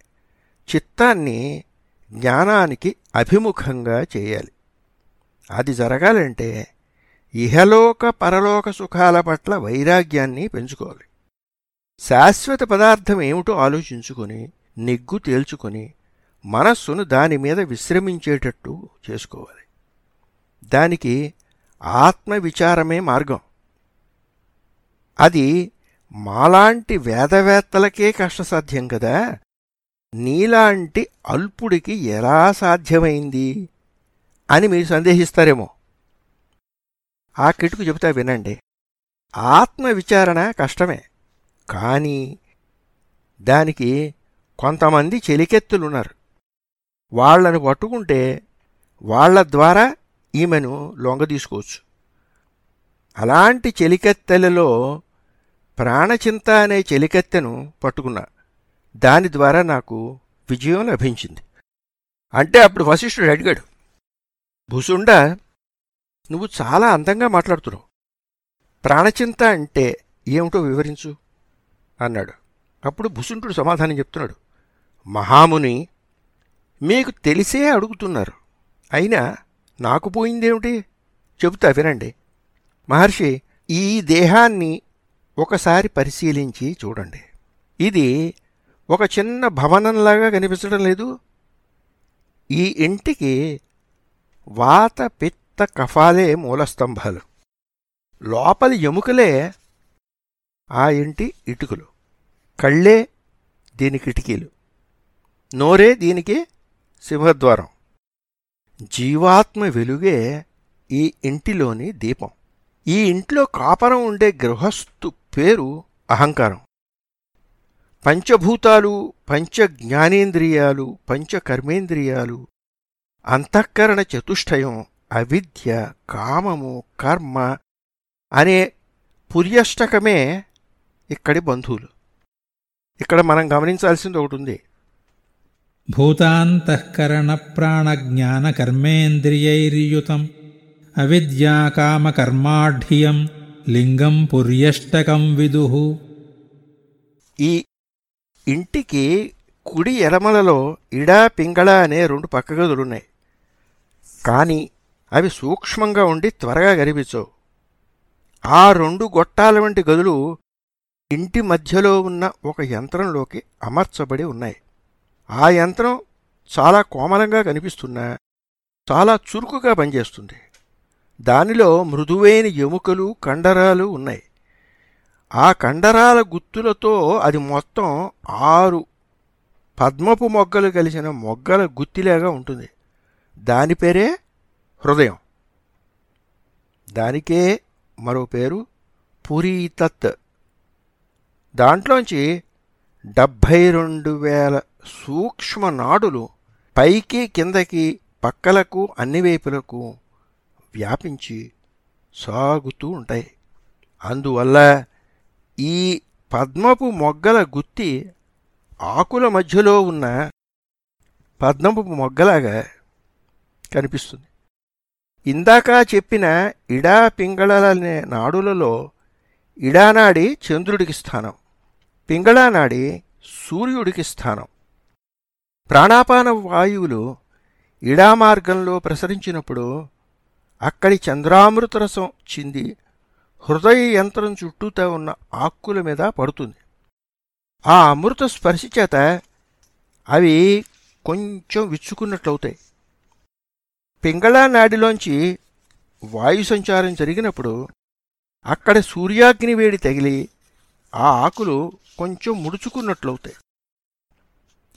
చిత్తాన్ని జ్ఞానానికి అభిముఖంగా చేయాలి. అది జరగాలంటే ఇహలోక పరలోక సుఖాల పట్ల వైరాగ్యాన్ని పెంచుకోవాలి. శాశ్వత పదార్థం ఏమిటో ఆలోచించుకొని నిగ్గు తేల్చుకొని మనస్సును దాని మీద విశ్రమించేటట్టు చేసుకోవాలి. దానికి ఆత్మవిచారమే మార్గం. అది మాలాంటి వేదవేత్తలకే కష్టసాధ్యం కదా. నీలాంటి అల్పుడికి ఎలా సాధ్యమైంది? అని మీరు సందేహిస్తారేమో. ఆ కిటుకు చెబుతా వినండి. ఆత్మవిచారణ కష్టమే. కానీ దానికి కొంతమంది చెలికెత్తులున్నారు. వాళ్ళను పట్టుకుంటే వాళ్ళ ద్వారా ఈమెను లొంగదీసుకోవచ్చు అలాంటి చెలికెత్తెలలో ప్రాణచింత అనే చెలికెత్తెను పట్టుకున్నా. దాని ద్వారా నాకు విజయం లభించింది. అంటే అప్పుడు వశిష్ఠుడు అడిగాడు భుసుండ నువ్వు చాలా అందంగా మాట్లాడుతున్నావు. ప్రాణచింత అంటే ఏమిటో వివరించు అన్నాడు. అప్పుడు భుసుంటుడు సమాధానం చెప్తున్నాడు. మహాముని మీకు తెలిసే అడుగుతున్నారు. అయినా నాకు పోయిందేమిటి? చెబుతా వినండి. మహర్షి ఈ దేహాన్ని ఒకసారి పరిశీలించి చూడండి. ఇది ఒక చిన్న భవనంలాగా కనిపించడం లేదు. ఈ ఇంటికి వాత పిత్త కఫాలే మూలస్తంభాలు. లోపలి ఎముకలే ఆ ఇంటి ఇటుకలు. కళ్ళే దీని కిటికీలు. నోరే దీనికి సింహద్వారం. జీవాత్మ వెలుగే ఈ ఇంటిలోని దీపం. ఈ ఇంట్లో కాపరం ఉండే గృహస్థు పేరు అహంకారం. పంచభూతాలు పంచ జ్ఞానేంద్రియాలు పంచ కర్మేంద్రియాలు అంతఃకరణ చతుష్టయం అవిద్య కామము కర్మ అనే పుర్యష్టకమే ఇక్కడి బంధువులు. ఇక్కడ మనం గమనించాల్సింది ఒకటి ఉంది. భూతాంతఃకరణప్రాణజ్ఞానకర్మేంద్రియైర్యుతం అవిద్యాకామకర్మాఢ్యం లింగం పుర్యష్టకం విదుః. ఈ ఇంటికి కుడి ఎడమలలో ఇడా పింగళ అనే రెండు పక్కగదులున్నాయి కానీ అవి సూక్ష్మంగా ఉండి త్వరగా కనిపించవు ఆ రెండు గొట్టాల వంటి గదులు ఇంటి మధ్యలో ఉన్న ఒక యంత్రంలోకి అమర్చబడి ఉన్నాయి. ఆ యంత్రం చాలా కోమలంగా కనిపిస్తున్నా చాలా చురుకుగా పనిచేస్తుంది. దానిలో మృదువైన ఎముకలు కండరాలు ఉన్నాయి. ఆ కండరాల గుత్తులతో అది మొత్తం ఆరు పద్మపు మొగ్గలు కలిసిన మొగ్గల గుత్తిలాగా ఉంటుంది. దాని పేరే హృదయం. దానికే మరో పేరు పురీతత్. దాంట్లోంచి డెబ్భై రెండు వేల సూక్ష్మ నాడులు పైకి కిందకి పక్కలకు అన్ని వైపులకు వ్యాపించి సాగుతూ ఉంటాయి. అందువల్ల ఈ పద్మపు మొగ్గల గుత్తి ఆకుల మధ్యలో ఉన్న పద్మపు మొగ్గలాగా కనిపిస్తుంది. ఇందాక చెప్పిన ఇడా పింగళలనే నాడులలో ఇడానాడి చంద్రుడికి స్థానం పింగళానాడి సూర్యుడికి స్థానం. ప్రాణాపాన వాయువులు ఇడా మార్గంలో ప్రసరించినప్పుడు అక్కడి చంద్రామృత రసం చింది హృదయ యంత్రం చుట్టూతా ఉన్న ఆక్కుల మీద పడుతుంది. ఆ అమృత స్పర్శ చేత అవి కొంచెం విచ్చుకున్నట్లవుతాయి. పింగళా నాడిలోంచి వాయు సంచారం జరిగినప్పుడు అక్కడ సూర్యాగ్ని వేడి తగిలి ఆ ఆకులు కొంచెం ముడుచుకున్నట్లవుతాయి.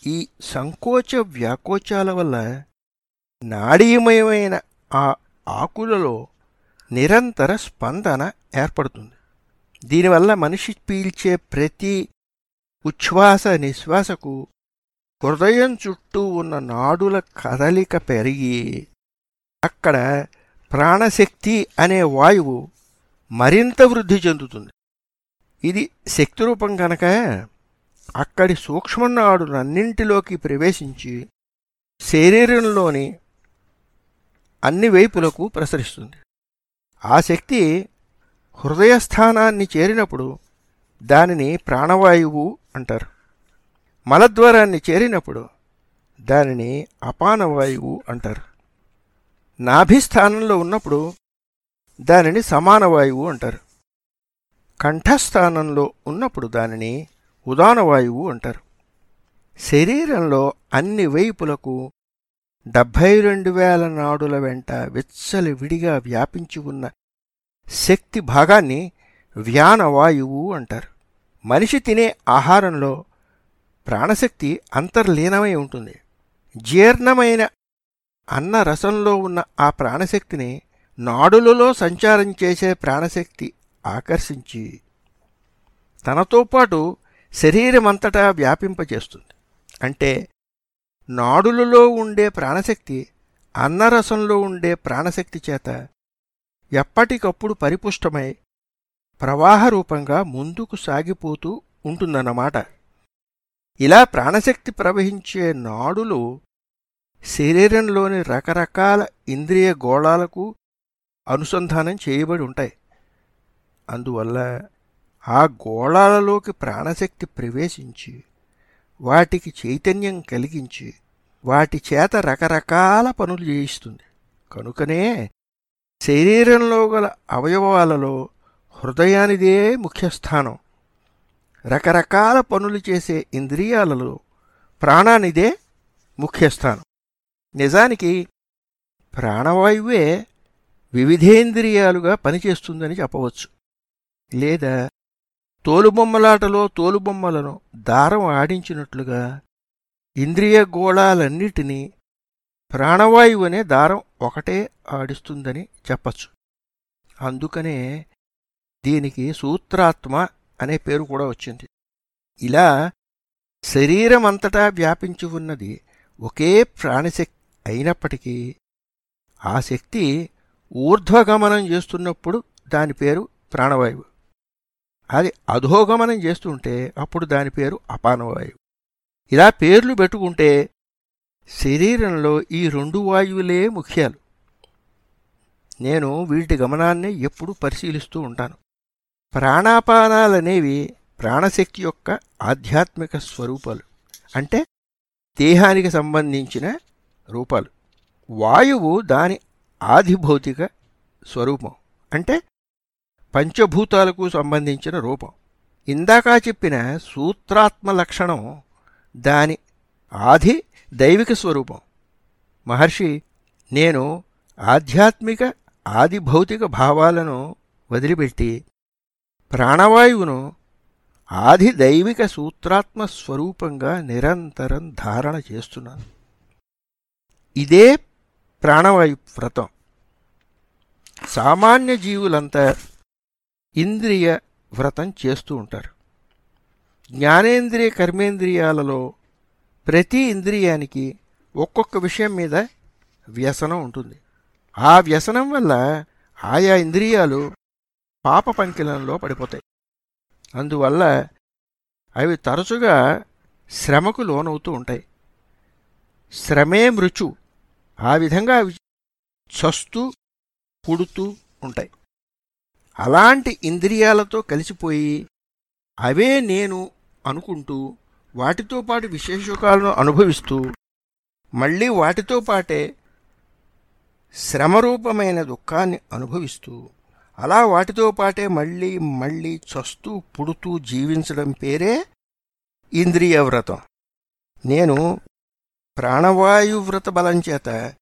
ఈ సంకోచ వ్యాకోచాల వల్ల నాడీమయమైన ఆ ఆకులలో నిరంతర స్పందన ఏర్పడుతుంది. దీనివల్ల మనిషి పీల్చే ప్రతి ఉచ్ఛ్వాస నిశ్వాసకు హృదయం చుట్టూ ఉన్న నాడుల కదలిక పెరిగి అక్కడ ప్రాణశక్తి అనే వాయువు మరింత వృద్ధి చెందుతుంది. ఇది శక్తి రూపం కనుక అక్కడి సూక్ష్మనాడులన్నింటిలోకి ప్రవేశించి శరీరంలోని అన్ని వైపులకు ప్రసరిస్తుంది. ఆ శక్తి హృదయస్థానాన్ని చేరినప్పుడు దానిని ప్రాణవాయువు అంటారు. మలద్వారాన్ని చేరినప్పుడు దానిని అపానవాయువు అంటారు. నాభిస్థానంలో ఉన్నప్పుడు దానిని సమానవాయువు అంటారు. కంఠస్థానంలో ఉన్నప్పుడు దానిని ఉదానవాయువు అంటారు. శరీరంలో అన్ని వైపులకు డెబ్భై రెండు వేల నాడుల వెంట విచ్చలి విడిగా వ్యాపించి ఉన్న శక్తి భాగాన్ని వ్యానవాయువు అంటారు. మనిషి తినే ఆహారంలో ప్రాణశక్తి అంతర్లీనమై ఉంటుంది. జీర్ణమైన అన్న రసంలో ఉన్న ఆ ప్రాణశక్తిని నాడులలో సంచారం చేసే ప్రాణశక్తి ఆకర్షించి తనతో పాటు శరీరమంతటా వ్యాపింపజేస్తుంది. అంటే నాడులలో ఉండే ప్రాణశక్తి అన్నరసంలో ఉండే ప్రాణశక్తి చేత ఎప్పటికప్పుడు పరిపుష్టమై ప్రవాహ రూపంగా ముందుకు సాగిపోతూ ఉంటుందన్నమాట. ఇలా ప్రాణశక్తి ప్రవహించే నాడులు శరీరంలోని రకరకాల ఇంద్రియ గోళాలకు అనుసంధానం చేయబడి ఉంటాయి. అందువల్ల ఆ గోళాలలోకి ప్రాణశక్తి ప్రవేశించి వాటికి చైతన్యం కలిగించి వాటి చేత రకరకాల పనులు చేయిస్తుంది. కనుకనే శరీరంలో గల అవయవాలలో హృదయానిదే ముఖ్యస్థానం. రకరకాల పనులు చేసే ఇంద్రియాలలో ప్రాణానిదే ముఖ్యస్థానం. నిజానికి ప్రాణవాయువే వివిధేంద్రియాలుగా పనిచేస్తుందని చెప్పవచ్చు. లేదా తోలుబొమ్మలాటలో తోలుబొమ్మలను దారం ఆడించినట్లుగా ఇంద్రియ గోళాలన్నిటినీ ప్రాణవాయువు అనే దారం ఒకటే ఆడిస్తుందని చెప్పచ్చు. అందుకనే దీనికి సూత్రాత్మ అనే పేరు కూడా వచ్చింది. ఇలా శరీరమంతటా వ్యాపించి ఉన్నది ఒకే ప్రాణశక్తి అయినప్పటికీ ఆ శక్తి ఊర్ధ్వగమనం చేస్తున్నప్పుడు దాని పేరు ప్రాణవాయువు. అది అధోగమనం చేస్తుంటే అప్పుడు దాని పేరు అపానవాయువు. ఇలా పేర్లు పెట్టుకుంటే శరీరంలో ఈ రెండు వాయువులే ముఖ్యాలు. నేను వీటి గమనాన్ని ఎప్పుడూ పరిశీలిస్తూ ఉంటాను. ప్రాణాపానాలనేవి ప్రాణశక్తి యొక్క ఆధ్యాత్మిక స్వరూపాలు. అంటే దేహానికి సంబంధించిన రూపాలు. వాయువు దాని ఆధిభౌతిక స్వరూపం. అంటే పంచభూతాలకు సంబంధించిన రూపం. ఇందాక చెప్పిన సూత్రాత్మ లక్షణం దాని ఆది దైవిక స్వరూపం. మహర్షి నేను ఆధ్యాత్మిక ఆది భౌతిక భావాలను వదిలిపెట్టి ప్రాణవాయువును ఆది దైవిక సూత్రాత్మ స్వరూపంగా నిరంతరం ధారణ చేస్తున్నాను. ఇదే ప్రాణవాయు వ్రతం సామాన్య జీవులంతా ఇంద్రియ వ్రతం చేస్తూ ఉంటారు. జ్ఞానేంద్రియ కర్మేంద్రియాలలో ప్రతి ఇంద్రియానికి ఒక్కొక్క విషయం మీద వ్యసనం ఉంటుంది. ఆ వ్యసనం వల్ల ఆయా ఇంద్రియాలు పాప పంకిలంలో పడిపోతాయి. అందువల్ల అవి తరచుగా శ్రమకు లోనవుతూ ఉంటాయి. శ్రమే మృచు ఆ విధంగా అవి చస్తూ పుడుతూ ఉంటాయి. అలాంటి ఇంద్రియాలతో కలిసిపోయి అవే నేను అనుకుంటూ వాటితో పాటు విశేషకాలను అనుభవిస్తూ మళ్ళీ వాటితో పాటే శ్రమరూపమైన దుఃఖాన్ని అనుభవిస్తూ అలా వాటితో పాటే మళ్ళీ మళ్ళీ చస్తూ పుడుతూ జీవించడం పేరే ఇంద్రియ వ్రతం. నేను ప్రాణవాయు వ్రత బలం చేత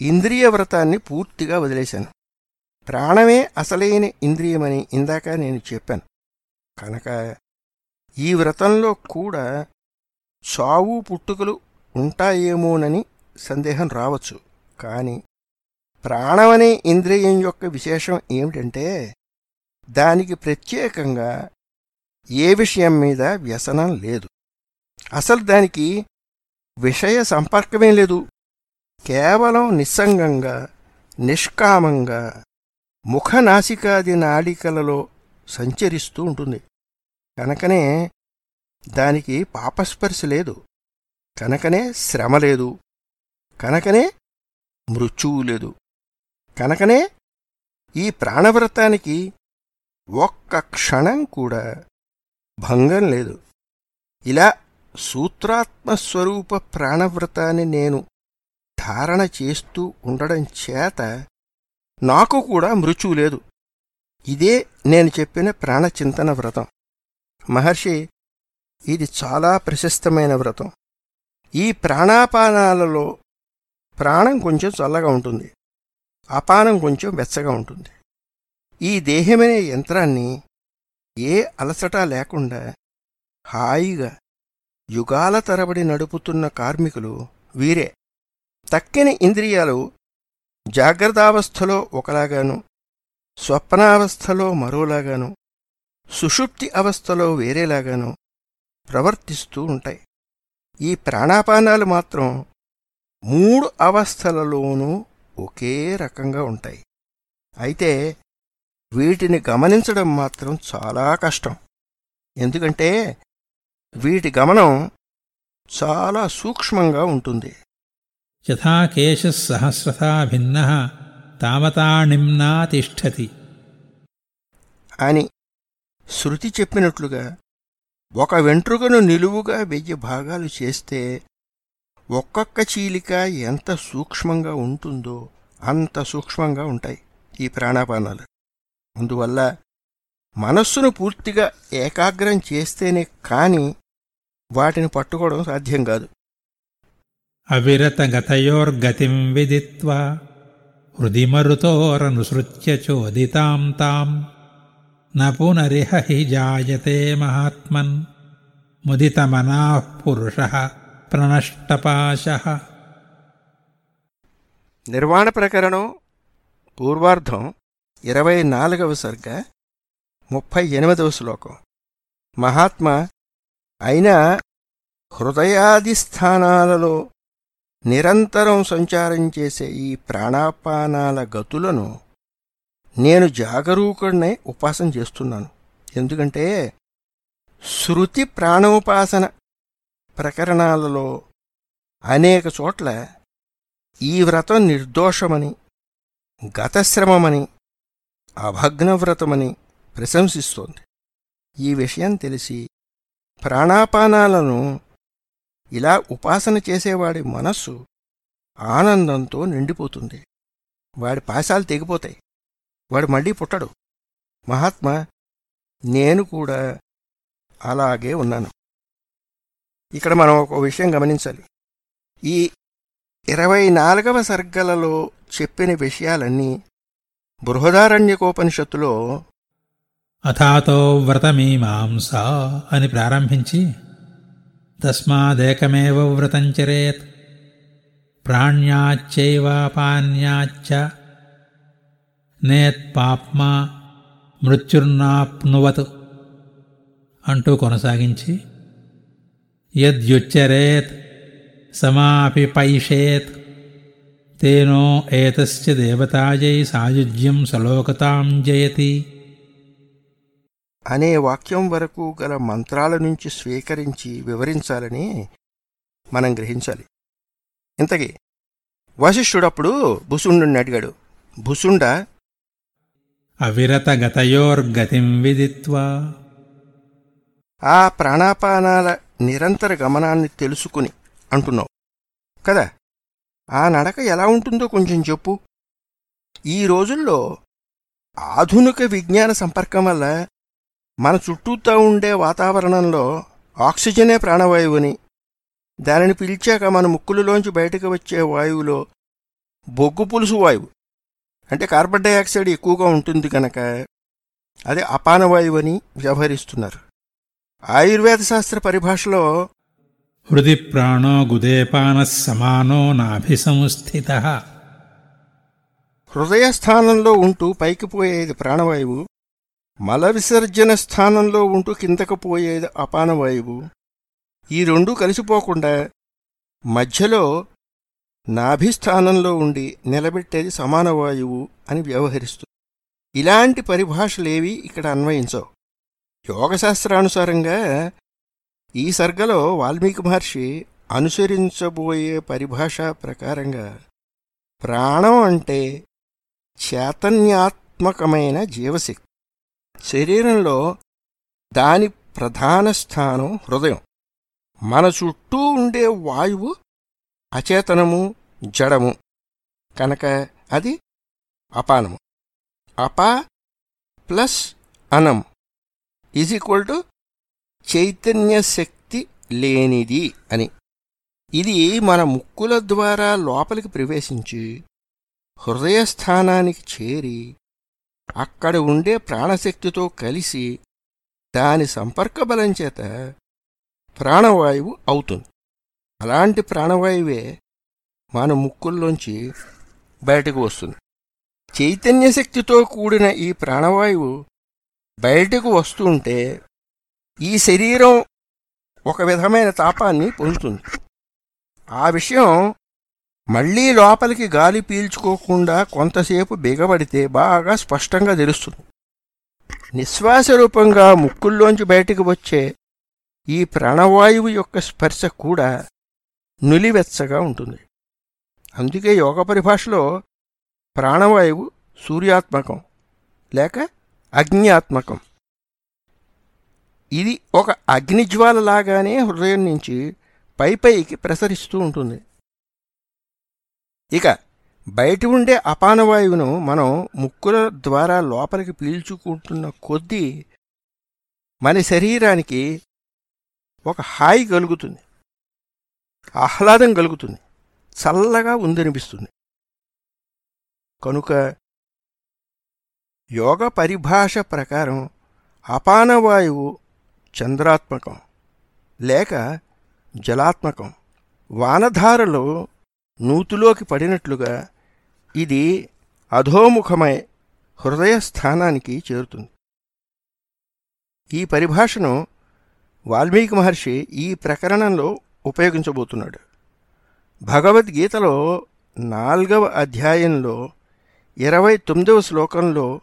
ఇంద్రియ వ్రతాన్ని పూర్తిగా వదిలేశాను. ప్రాణమే అసలైన ఇంద్రియమని ఇందాక నేను చెప్పాను. కనుక ఈ వ్రతంలో కూడా చావు పుట్టుకలు ఉంటాయేమోనని సందేహం రావచ్చు. కాని ప్రాణమనే ఇంద్రియం యొక్క విశేషం ఏమిటంటే దానికి ప్రత్యేకంగా ఏ విషయం మీద వ్యసనం లేదు. అసలు దానికి విషయ సంపర్కమే లేదు. కేవలం నిస్సంగంగా నిష్కామంగా ముఖనాసికాది నాడికలలో సంచరిస్తూ ఉంటుంది. కనుకనే దానికి పాపస్పర్శ లేదు. కనుకనే శ్రమ లేదు. కనుకనే మృత్యువు లేదు. కనుకనే ఈ ప్రాణవ్రతానికి ఒక్క క్షణం కూడా భంగం లేదు. ఇలా సూత్రాత్మస్వరూప ప్రాణవ్రతాన్ని నేను ధారణ చేస్తూ ఉండడం చేత నాకు కూడా మృత్యువు లేదు. ఇదే నేను చెప్పిన ప్రాణచింతన వ్రతం. మహర్షి ఇది చాలా ప్రశస్తమైన వ్రతం. ఈ ప్రాణాపానాలలో ప్రాణం కొంచెం చల్లగా ఉంటుంది. అపానం కొంచెం వెచ్చగా ఉంటుంది. ఈ దేహమనే యంత్రాన్ని ఏ అలసట లేకుండా హాయిగా యుగాల తరబడి నడుపుతున్న కార్మికులు వీరే. తక్కిన ఇంద్రియాలు జాగ్రత్తావస్థలో ఒకలాగాను స్వప్నావస్థలో మరోలాగాను సుషుప్తి అవస్థలో వేరేలాగాను ప్రవర్తిస్తూ ఉంటాయి. ఈ ప్రాణాపానాలు మాత్రం మూడు అవస్థలలోనూ ఒకే రకంగా ఉంటాయి. అయితే వీటిని గమనించడం మాత్రం చాలా కష్టం. ఎందుకంటే వీటి గమనం చాలా సూక్ష్మంగా ఉంటుంది. యథా కేశः సహస్రథా భిన్నः తావతా నిమ్నా తిష్టతి. అని శృతి చెప్పినట్లుగా ఒక వెంట్రుకను నిలువుగా వెయ్యి భాగాలు చేస్తే ఒక్కొక్క చీలిక ఎంత సూక్ష్మంగా ఉంటుందో అంత సూక్ష్మంగా ఉంటాయి ఈ ప్రాణాపానాలు. అందువల్ల మనస్సును పూర్తిగా ఏకాగ్రం చేస్తేనే కాని వాటిని పట్టుకోవడం సాధ్యం కాదు. అవిరతగతయోర్గతిం విదిత్వా హృది మరుతోరనుసృత్య చోదితాం తాం. న పునరిహ హి జాయతే మహాత్మన్ ముదితమనాః పురుషः ప్రణష్టపాశः. నిర్వాణ ప్రకరణం పూర్వార్ధం ఇరవై నాలుగవ సర్గ ముప్పై ఎనిమిదవ శ్లోకం. మహాత్మా అయినా హృదయాది స్థానాలలో నిరంతరం సంచారం చేసే ఈ ప్రాణాపానాల గతులను నేను జాగరూకుడినై ఉపాసన చేస్తున్నాను. ఎందుకంటే శృతి ప్రాణోపాసన ప్రకరణాలలో అనేక చోట్ల ఈ వ్రతం నిర్దోషమని గతశ్రమమని అభగ్నవ్రతమని ప్రశంసిస్తోంది. ఈ విషయం తెలిసి ప్రాణాపానాలను ఇలా ఉపాసన చేసేవాడి మనస్సు ఆనందంతో నిండిపోతుంది. వాడి పాశాలు తెగిపోతాయి. వాడు మళ్ళీ పుట్టడు. మహాత్మ నేను కూడా అలాగే ఉన్నాను. ఇక్కడ మనం ఒక విషయం గమనించాలి. ఈ ఇరవై నాలుగవ సర్గలలో చెప్పిన విషయాలన్నీ బృహదారణ్యకోపనిషత్తులో అథాతో వ్రతమీమాంసా అని ప్రారంభించి తస్మాదేకమేవ వ్రతం చరేత్ ప్రాణ్యాచ్చైవాపాన్యాచ్చ నేత్పాప్మా మృత్యుర్నాప్నువత్ అంటూ కొనసాగించి యద్యుచ్చరేత్ సమాపి పైషేత్ తేనో ఏతస్య దేవతాయై సాయుజ్యం సలోకతాం జయతి. అనే వాక్యం వరకు గల మంత్రాల నుంచి స్వీకరించి వివరించాలని మనం గ్రహించాలి. ఇంతకీ వశిష్ఠుడప్పుడు భుసుండుని అడిగాడు. భుసుండ అవిరతగతయోర్గతిం విదిత్వా. ఆ ప్రాణాపానాల నిరంతర గమనాన్ని తెలుసుకుని అంటున్నావు. కదా ఆ నడక ఎలా ఉంటుందో కొంచెం చెప్పు. ఈ రోజుల్లో ఆధునిక విజ్ఞాన సంపర్కం వల్ల మన చుట్టూతా ఉండే వాతావరణంలో ఆక్సిజనే ప్రాణవాయువుని దానిని పీల్చాక మన ముక్కులలోంచి బయటకు వచ్చే వాయువులో బొగ్గు పులుసు వాయువు అంటే కార్బన్ డైఆక్సైడ్ ఎక్కువగా ఉంటుంది కనుక అదే అపానవాయువు అని వ్యవహరిస్తున్నారు. ఆయుర్వేద శాస్త్ర పరిభాషలో హృది ప్రాణో గుదేపానः సమానో నాభిసంస్థితः. హృదయ స్థానంలో ఉంటూ పైకి పోయేది ప్రాణవాయువు మల విసర్జన స్థానంలో ఉంటూ కిందకు పోయేది అపానవాయువు ఈ రెండూ కలిసిపోకుండా మధ్యలో నాభిస్థానంలో ఉండి నిలబెట్టేది సమాన వాయువు అని వ్యవహరిస్తుంది ఇలాంటి పరిభాషలేవి ఇక్కడ అన్వయించవు. యోగశాస్త్రానుసారంగా ఈ సర్గలో వాల్మీకి మహర్షి అనుసరించబోయే పరిభాష ప్రకారంగా ప్రాణం అంటే చైతన్యాత్మకమైన జీవశక్తి. శరీరంలో దాని ప్రధాన స్థానం హృదయం. మన చుట్టూ ఉండే వాయువు అచేతనము జడము. కనుక అది అపానము. అపా ప్లస్ అనం ఈజ్ ఈక్వల్ టు చైతన్య శక్తి లేనిది అని. ఇది మన ముక్కుల ద్వారా లోపలికి ప్రవేశించి హృదయస్థానానికి చేరి అక్కడ ఉండే ప్రాణశక్తితో కలిసి దాని సంపర్క బలం చేత ప్రాణవాయువు అవుతుంది. అలాంటి ప్రాణవాయువే మన ముక్కుల్లోంచి బయటకు వస్తుంది. చైతన్య శక్తితో కూడిన ఈ ప్రాణవాయువు బయటకు వస్తుంటే ఈ శరీరం ఒక విధమైన తాపాన్ని పొందుతుంది. ఆ విషయం మళ్ళీ లోపలికి గాలి పీల్చుకోకుండా కొంతసేపు బిగబడితే బాగా స్పష్టంగా తెలుస్తుంది. నిశ్వాస రూపంగా ముక్కుల్లోంచి బయటికి వచ్చే ఈ ప్రాణవాయువు యొక్క స్పర్శ కూడా నులివెచ్చగా ఉంటుంది. అందుకే యోగ పరిభాషలో ప్రాణవాయువు సూర్యాత్మకం లేక అగ్నియాత్మకం. ఇది ఒక అగ్నిజ్వాలలాగానే హృదయం నుంచి పైపైకి ప్రసరిస్తూ ఉంటుంది. ఇక బయట ఉండే అపానవాయువును మనం ముక్కుల ద్వారా లోపలికి పీల్చుకుంటున్న కొద్దీ మన శరీరానికి ఒక హాయి కలుగుతుంది. ఆహ్లాదం కలుగుతుంది. చల్లగా ఉందనిపిస్తుంది. కనుక యోగ పరిభాష ప్రకారం అపానవాయువు చంద్రాత్మకం లేక జలాత్మకం వానధారలో నూతులోకి పడినట్లుగా ఇది అధోముఖమై హృదయ స్థానానికి చేరుతుంది. ఈ పరిభాషను వాల్మీకి మహర్షి ఈ ప్రకరణంలో ఉపయోగించబోతున్నాడు. భగవద్గీతలో నాల్గవ అధ్యాయంలో ఇరవై తొమ్మిదవ శ్లోకంలో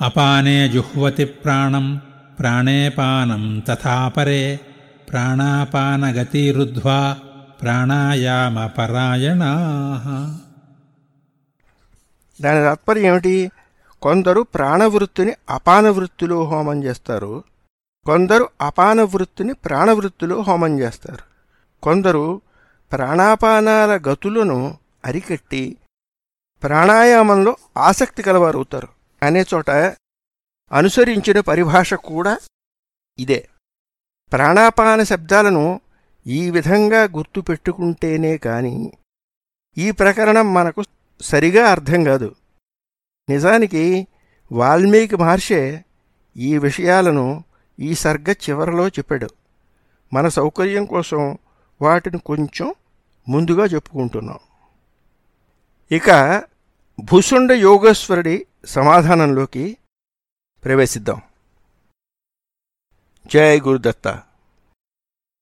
అపానే జుహ్వతి ప్రాణం ప్రాణేపానం తథాపరే ప్రాణాపానగతిరుద్ధ్వా ప్రాణాయామపరాయణా దాని తాత్పర్యం ఏమిటి? కొందరు ప్రాణవృత్తిని అపానవృత్తిలో హోమం చేస్తారు. కొందరు అపానవృత్తిని ప్రాణవృత్తిలో హోమం చేస్తారు. కొందరు ప్రాణాపానాల గతులను అరికట్టి ప్రాణాయామంలో ఆసక్తి కలవారవుతారు. అనే చోట అనుసరించిన పరిభాష కూడా ఇదే. ప్రాణాపాన శబ్దాలను ఈ విధంగా గుర్తుపెట్టుకుంటేనే కాని ఈ ప్రకరణం మనకు సరిగా అర్థం కాదు. నిజానికి వాల్మీకి మహర్షే ఈ విషయాలను ఈ సర్గ చివరలో చెప్పాడు. మన సౌకర్యం కోసం వాటిని కొంచెం ముందుగా చెప్పుకుంటున్నాం. ఇక భుసుండ యోగేశ్వరుడి సమాధానంలోకి ప్రవేశిద్దాం. జై గురుదత్త.